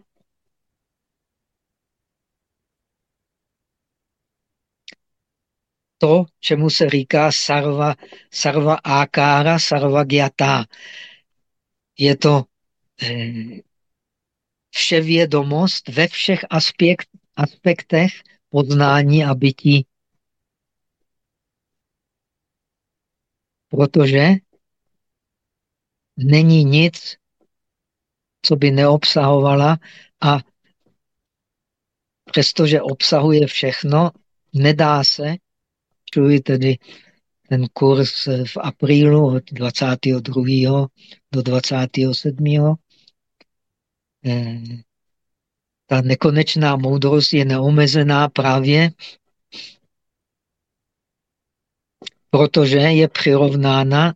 to, čemu se říká sarva, sarva ákára, sarva gyata. Je to eh, vševědomost ve všech aspekt, aspektech poznání a bytí. Protože není nic, co by neobsahovala a přestože obsahuje všechno, nedá se čuji tedy ten kurz v aprílu od 22. do 27. Eh, ta nekonečná moudrost je neomezená právě, protože je přirovnána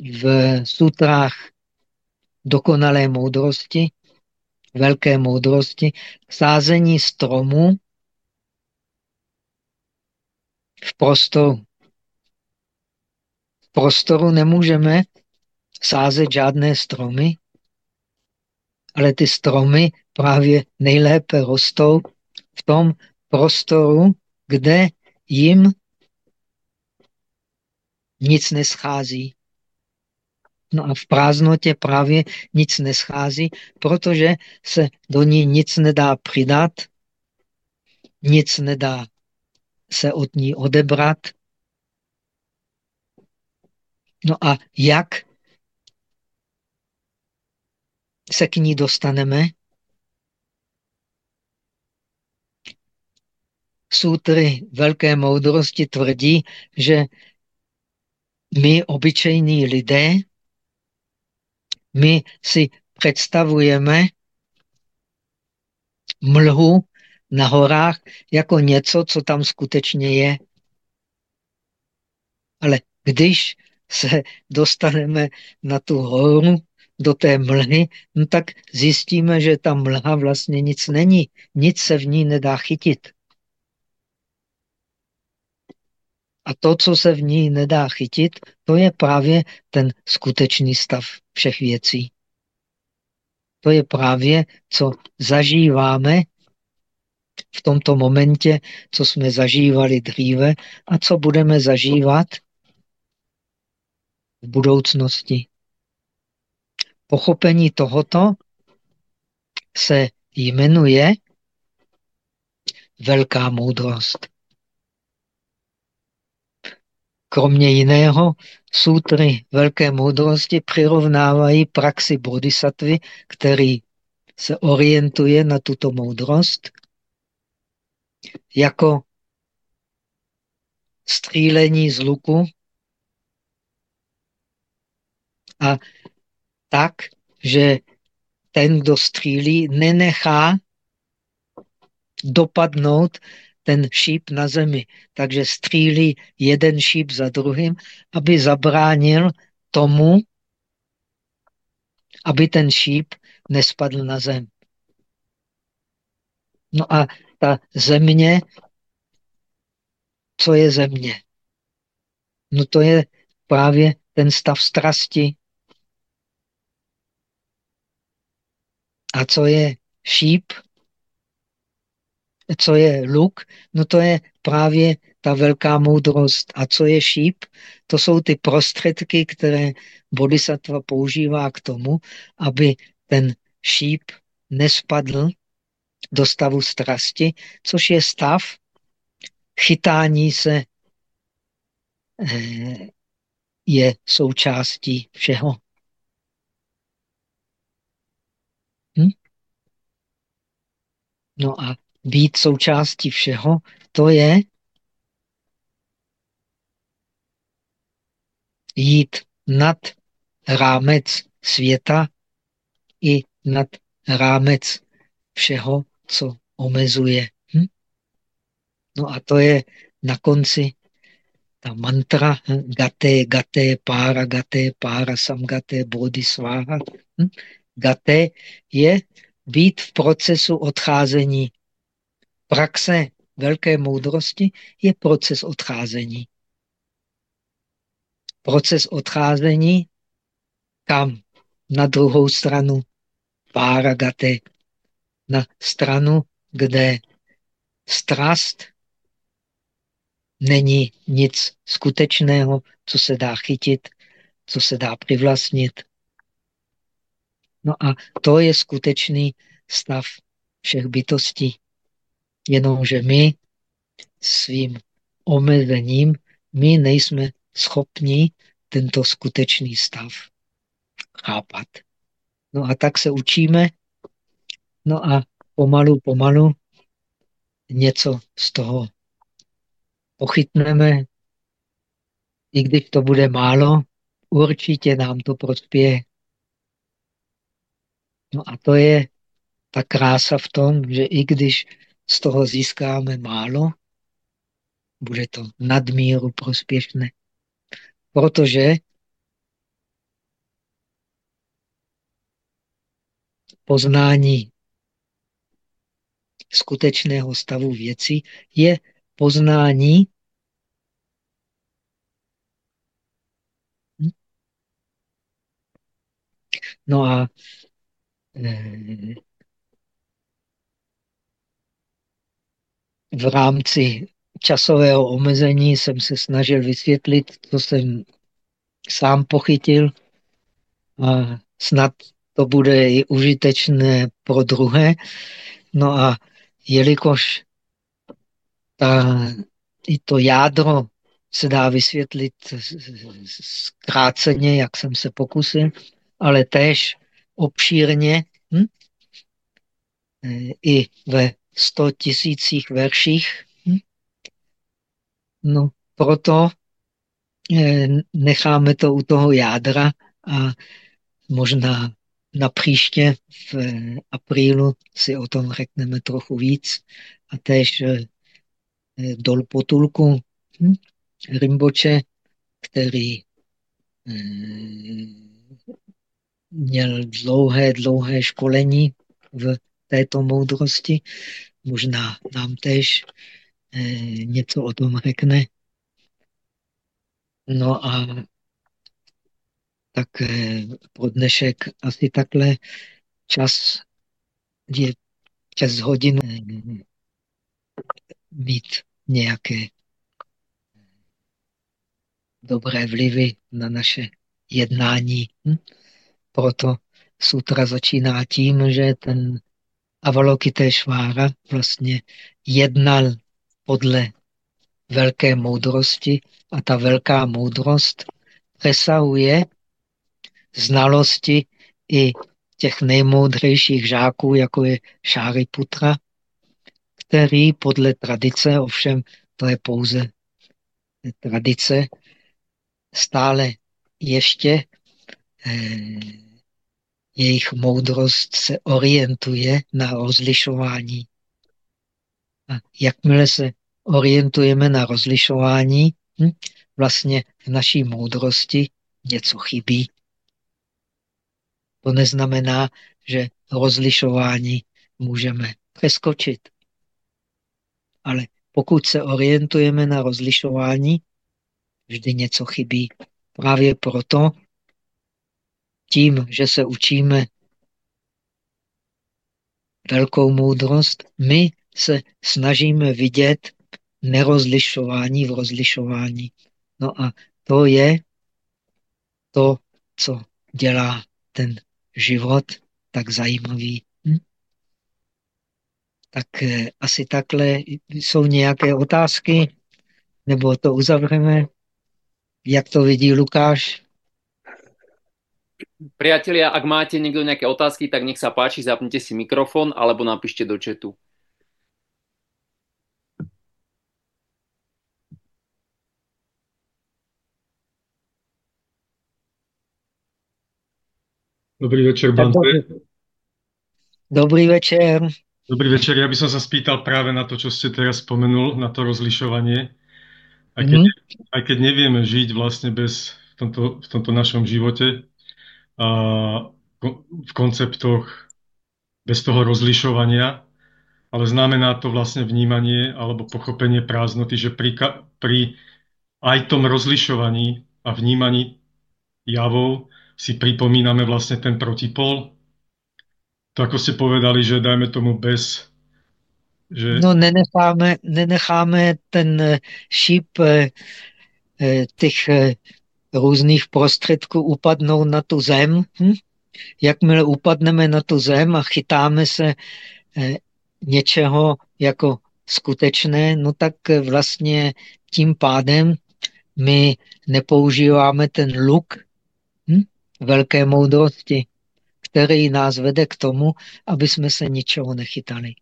v sutrách dokonalé moudrosti, velké moudrosti, sázení stromu v prostoru. V prostoru nemůžeme sázet žádné stromy, ale ty stromy právě nejlépe rostou v tom prostoru, kde jim nic neschází. No a v prázdnotě právě nic neschází, protože se do ní nic nedá přidat, nic nedá se od ní odebrat. No a jak se k ní dostaneme? Sutry velké moudrosti tvrdí, že my, obyčejní lidé, my si představujeme mlhu na horách jako něco, co tam skutečně je. Ale když se dostaneme na tu horu, do té mlhy, no tak zjistíme, že ta mlha vlastně nic není. Nic se v ní nedá chytit. A to, co se v ní nedá chytit, to je právě ten skutečný stav všech věcí. To je právě, co zažíváme v tomto momentě, co jsme zažívali dříve a co budeme zažívat v budoucnosti. Pochopení tohoto se jmenuje velká moudrost. Kromě jiného, sutry velké moudrosti přirovnávají praxi bodhisattvy, který se orientuje na tuto moudrost jako střílení z luku a tak, že ten, kdo střílí, nenechá dopadnout ten šíp na zemi. Takže střílí jeden šíp za druhým, aby zabránil tomu, aby ten šíp nespadl na zem. No a ta země, co je země? No to je právě ten stav strasti. A co je šíp? Co je luk? No to je právě ta velká moudrost. A co je šíp? To jsou ty prostředky, které bodhisattva používá k tomu, aby ten šíp nespadl do stavu strasti, což je stav chytání se eh, je součástí všeho. Hm? No a být součástí všeho, to je jít nad rámec světa i nad rámec všeho, co omezuje. Hm? No a to je na konci ta mantra hm? gaté, gaté, pára, gaté, pára, samgaté, bodhisváha. Hm? Gaté je být v procesu odcházení. Praxe velké moudrosti je proces odcházení. Proces odcházení kam? Na druhou stranu. Pára gaté na stranu, kde strast není nic skutečného, co se dá chytit, co se dá přivlastnit. No a to je skutečný stav všech bytostí. Jenomže my svým omezením, my nejsme schopni tento skutečný stav chápat. No a tak se učíme No a pomalu, pomalu něco z toho pochytneme. I když to bude málo, určitě nám to prospěje. No a to je ta krása v tom, že i když z toho získáme málo, bude to nadmíru prospěšné. Protože poznání skutečného stavu věcí je poznání No a eh, v rámci časového omezení jsem se snažil vysvětlit, co jsem sám pochytil. A snad to bude i užitečné pro druhé. No a jelikož ta, i to jádro se dá vysvětlit zkráceně, jak jsem se pokusil, ale též obšírně hm? i ve sto tisících verších. Hm? No, proto eh, necháme to u toho jádra a možná na příště v aprílu si o tom řekneme trochu víc. A též eh, dol potulku hm? Rimboče, který eh, měl dlouhé, dlouhé školení v této moudrosti. Možná nám též eh, něco o tom řekne. No a tak eh, pro dnešek asi takhle čas je čas hodin. mít nějaké dobré vlivy na naše jednání. Hm? Proto sutra začíná tím, že ten Avalokiteshvára vlastně jednal podle velké moudrosti a ta velká moudrost přesahuje znalosti i těch nejmoudřejších žáků, jako je Šáriputra, který podle tradice, ovšem to je pouze tradice, stále ještě eh, jejich moudrost se orientuje na rozlišování. A jakmile se orientujeme na rozlišování, hm, vlastně v naší moudrosti něco chybí. To neznamená, že rozlišování můžeme přeskočit. Ale pokud se orientujeme na rozlišování, vždy něco chybí. Právě proto, tím, že se učíme velkou moudrost, my se snažíme vidět nerozlišování v rozlišování. No a to je to, co dělá ten život tak zajímavý. Hm? Tak eh, asi takhle jsou nějaké otázky, nebo to uzavřeme. Jak to vidí Lukáš? Priatelia, ak máte niekto nejaké otázky, tak nech sa páči, zapnite si mikrofón alebo napíšte do chatu. Dobrý večer, Bante. Dobrý večer. Dobrý večer. Ja by som sa spýtal práve na to, čo ste teraz spomenul, na to rozlišovanie. Aj keď, mm. aj keď nevieme žiť vlastne bez, v tomto, v tomto našom živote, v konceptoch bez toho rozlišovania, ale znamená to vlastne vnímanie alebo pochopenie prázdnoty, že pri, pri aj tom rozlišovaní a vnímaní javov si pripomíname vlastne ten protipol. To ako ste povedali, že dajme tomu bez... Že... No nenecháme, nenecháme ten eh, šíp eh, eh, těch různých prostředků upadnout na tu zem. Hm? Jakmile upadneme na tu zem a chytáme se něčeho jako skutečné, no tak vlastně tím pádem my nepoužíváme ten luk, velké moudrosti, který nás vede k tomu, aby jsme se ničeho nechytali.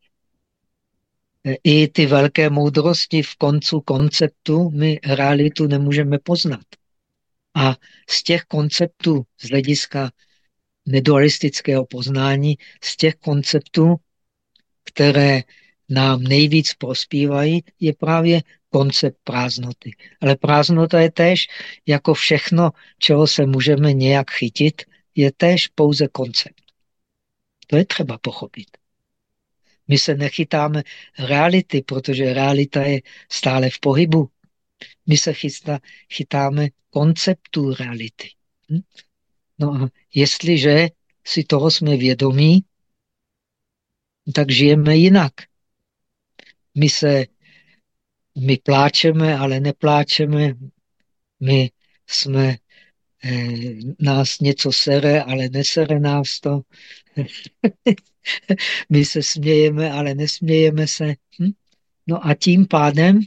I ty velké moudrosti v koncu konceptu my realitu nemůžeme poznat. A z těch konceptů z hlediska nedualistického poznání, z těch konceptů, které nám nejvíc prospívají, je právě koncept prázdnoty. Ale prázdnota je též jako všechno, čeho se můžeme nějak chytit, je též pouze koncept. To je třeba pochopit. My se nechytáme reality, protože realita je stále v pohybu. My se chytá, chytáme konceptu reality. Hm? No a jestliže si toho jsme vědomí, tak žijeme jinak. My se my pláčeme, ale nepláčeme. My jsme, eh, nás něco sere, ale nesere nás to. my se smějeme, ale nesmějeme se. Hm? No a tím pádem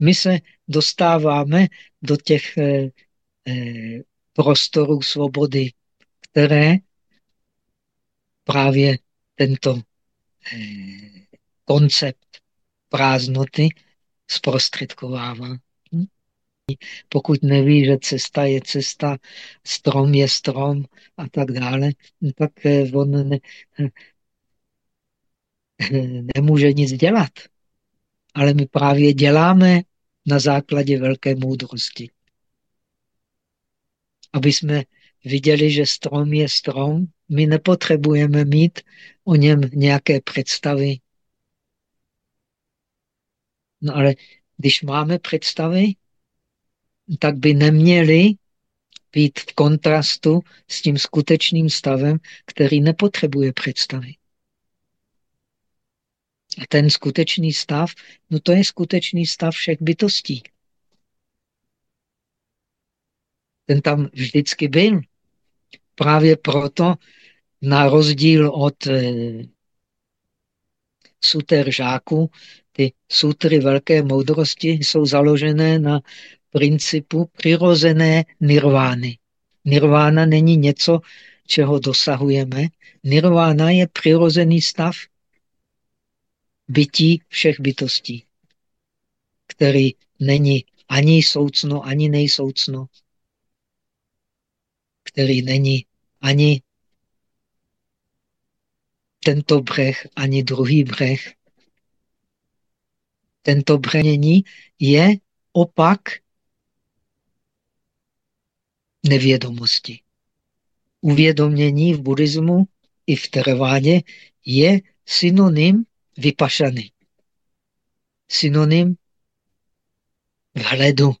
my se dostáváme do těch eh, eh, prostorů svobody, které právě tento eh, koncept prázdnoty zprostředkovává. Hm? Pokud neví, že cesta je cesta, strom je strom a tak dále, no tak on ne, nemůže nic dělat. Ale my právě děláme na základě velké moudrosti. Aby jsme viděli, že strom je strom, my nepotřebujeme mít o něm nějaké představy, No ale když máme představy, tak by neměly být v kontrastu s tím skutečným stavem, který nepotřebuje představy. A ten skutečný stav, no to je skutečný stav všech bytostí. Ten tam vždycky byl. Právě proto, na rozdíl od eh, suter žáků, ty sutry velké moudrosti jsou založené na principu přirozené nirvány. Nirvána není něco, čeho dosahujeme. Nirvána je přirozený stav bytí všech bytostí, který není ani soucno, ani nejsoucno, který není ani tento břeh, ani druhý břeh. Tento břenění je opak nevědomosti. Uvědomění v buddhismu i v teravádě je synonym vypašany. Synonym vhledu.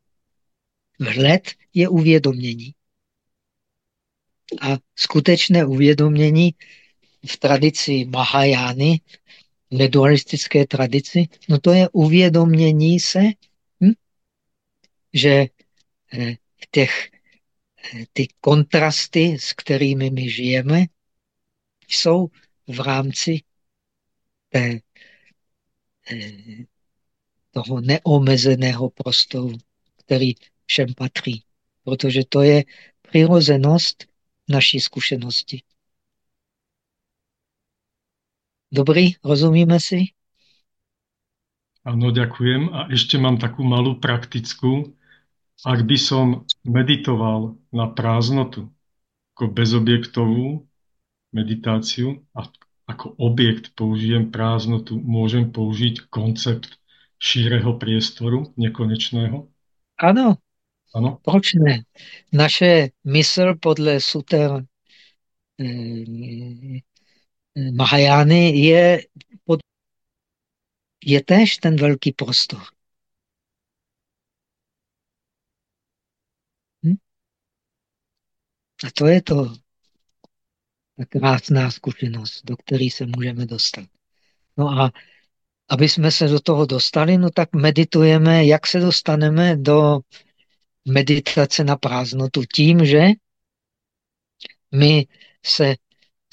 Vhled je uvědomění. A skutečné uvědomění v tradici Mahajány, nedualistické tradici, no to je uvědomění se, hm? že eh, těch, eh, ty kontrasty, s kterými my žijeme, jsou v rámci té, toho neomezeného prostoru, který všem patří. Protože to je přirozenost naší zkušenosti. Dobrý, rozumíme si? Áno, ďakujem. A ešte mám takú malú praktickú. Ak by som meditoval na prázdnotu ako bezobjektovú meditáciu a ako objekt použijem prázdnotu, môžem použiť koncept šíreho priestoru, nekonečného? Ano. Ano. Proč ne? Naše mysl podle suter eh, Mahajány je, pod, je též ten velký prostor. Hm? A to je to krásná zkušenost, do které se můžeme dostat. No a aby jsme se do toho dostali, no tak meditujeme, jak se dostaneme do meditace na prázdnotu tím, že my se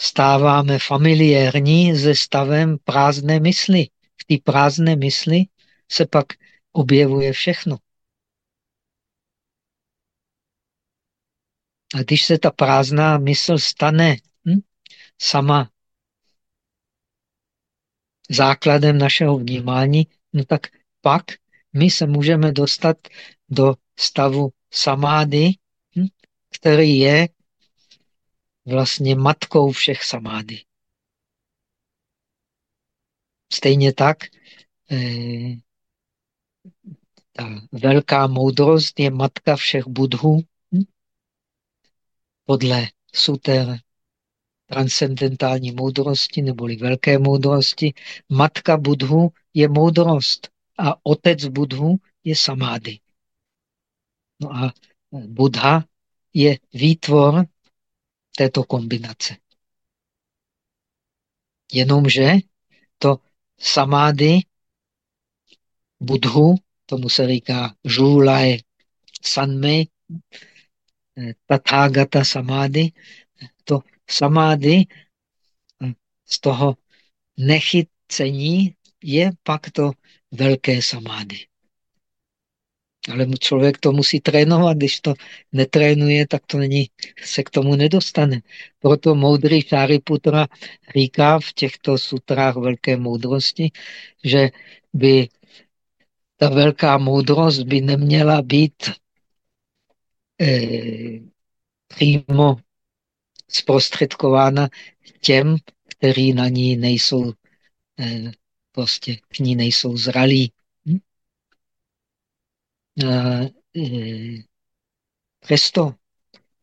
stáváme familiérní se stavem prázdné mysli. V té prázdné mysli se pak objevuje všechno. A když se ta prázdná mysl stane sama základem našeho vnímání, no tak pak my se můžeme dostat do stavu samády, hm, který je vlastně matkou všech samády. Stejně tak eh, ta velká moudrost je matka všech budhů. Hm? Podle suter transcendentální moudrosti neboli velké moudrosti. Matka budhu je moudrost a otec budhu je samády. No a Buddha je výtvor této kombinace. Jenomže to samády budhu, tomu se říká žulaj sanmei, tathagata samády, to samády z toho nechycení je pak to velké samády. Ale člověk to musí trénovat, když to netrénuje, tak to není, se k tomu nedostane. Proto moudrý Šáriputra říká v těchto sutrách velké moudrosti, že by ta velká moudrost by neměla být eh, přímo zprostředkována těm, kteří na ní nejsou, eh, prostě k ní nejsou zralí. E, přesto,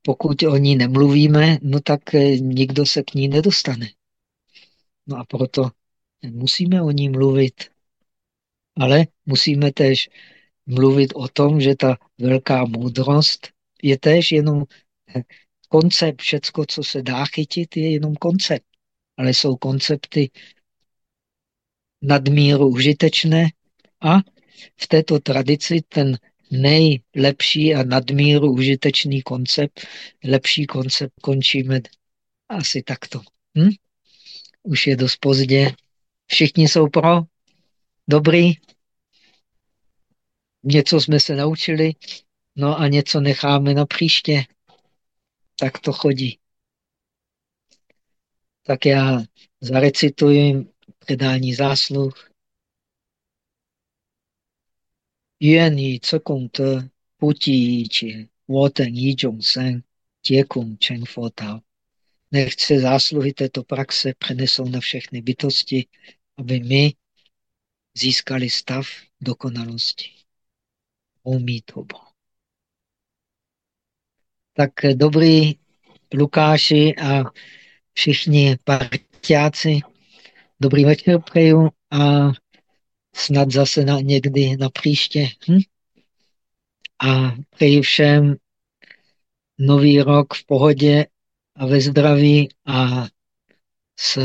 pokud o ní nemluvíme, no tak e, nikdo se k ní nedostane. No a proto musíme o ní mluvit. Ale musíme tež mluvit o tom, že ta velká moudrost je též jenom koncept. Všecko, co se dá chytit, je jenom koncept. Ale jsou koncepty nadmíru užitečné a v této tradici ten nejlepší a nadmíru užitečný koncept, lepší koncept končíme asi takto. Hm? Už je dost pozdě. Všichni jsou pro? Dobrý? Něco jsme se naučili, no a něco necháme na příště tak to chodí. Tak já zarecituji předání zásluh. Yuan yi co kong te, bu ji yi qi, wo yi zhong sen, jie kung chen fo tao. Nechce zásluhy této praxe přenesou na všechny bytosti, aby my získali stav dokonalosti. Umí to Bohu. Tak dobrý Lukáši a všichni partiáci, dobrý večer přeju a snad zase na někdy na příště. Hm? A přeji všem nový rok v pohodě a ve zdraví a s,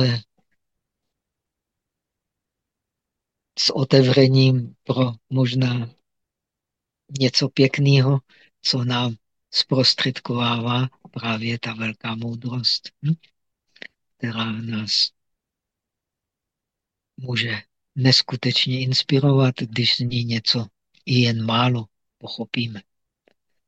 s otevřením pro možná něco pěkného, co nám zprostředkovává právě ta velká moudrost, hm? která nás může neskutečně inspirovat, když z ní něco i jen málo pochopíme.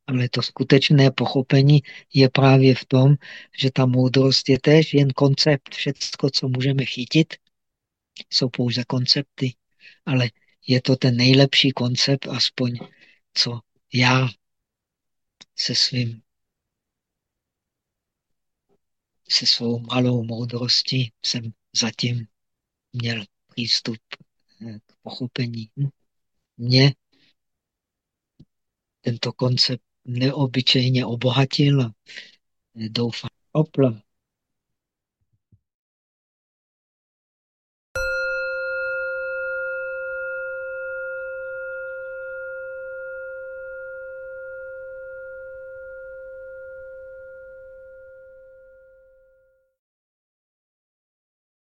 Ale to skutečné pochopení je právě v tom, že ta moudrost je též jen koncept. Všecko, co můžeme chytit, jsou pouze koncepty. Ale je to ten nejlepší koncept, aspoň co já se svým se svou malou moudrostí jsem zatím měl přístup eh, k pochopení. Mě tento koncept neobyčejně obohatil a doufám. Opla.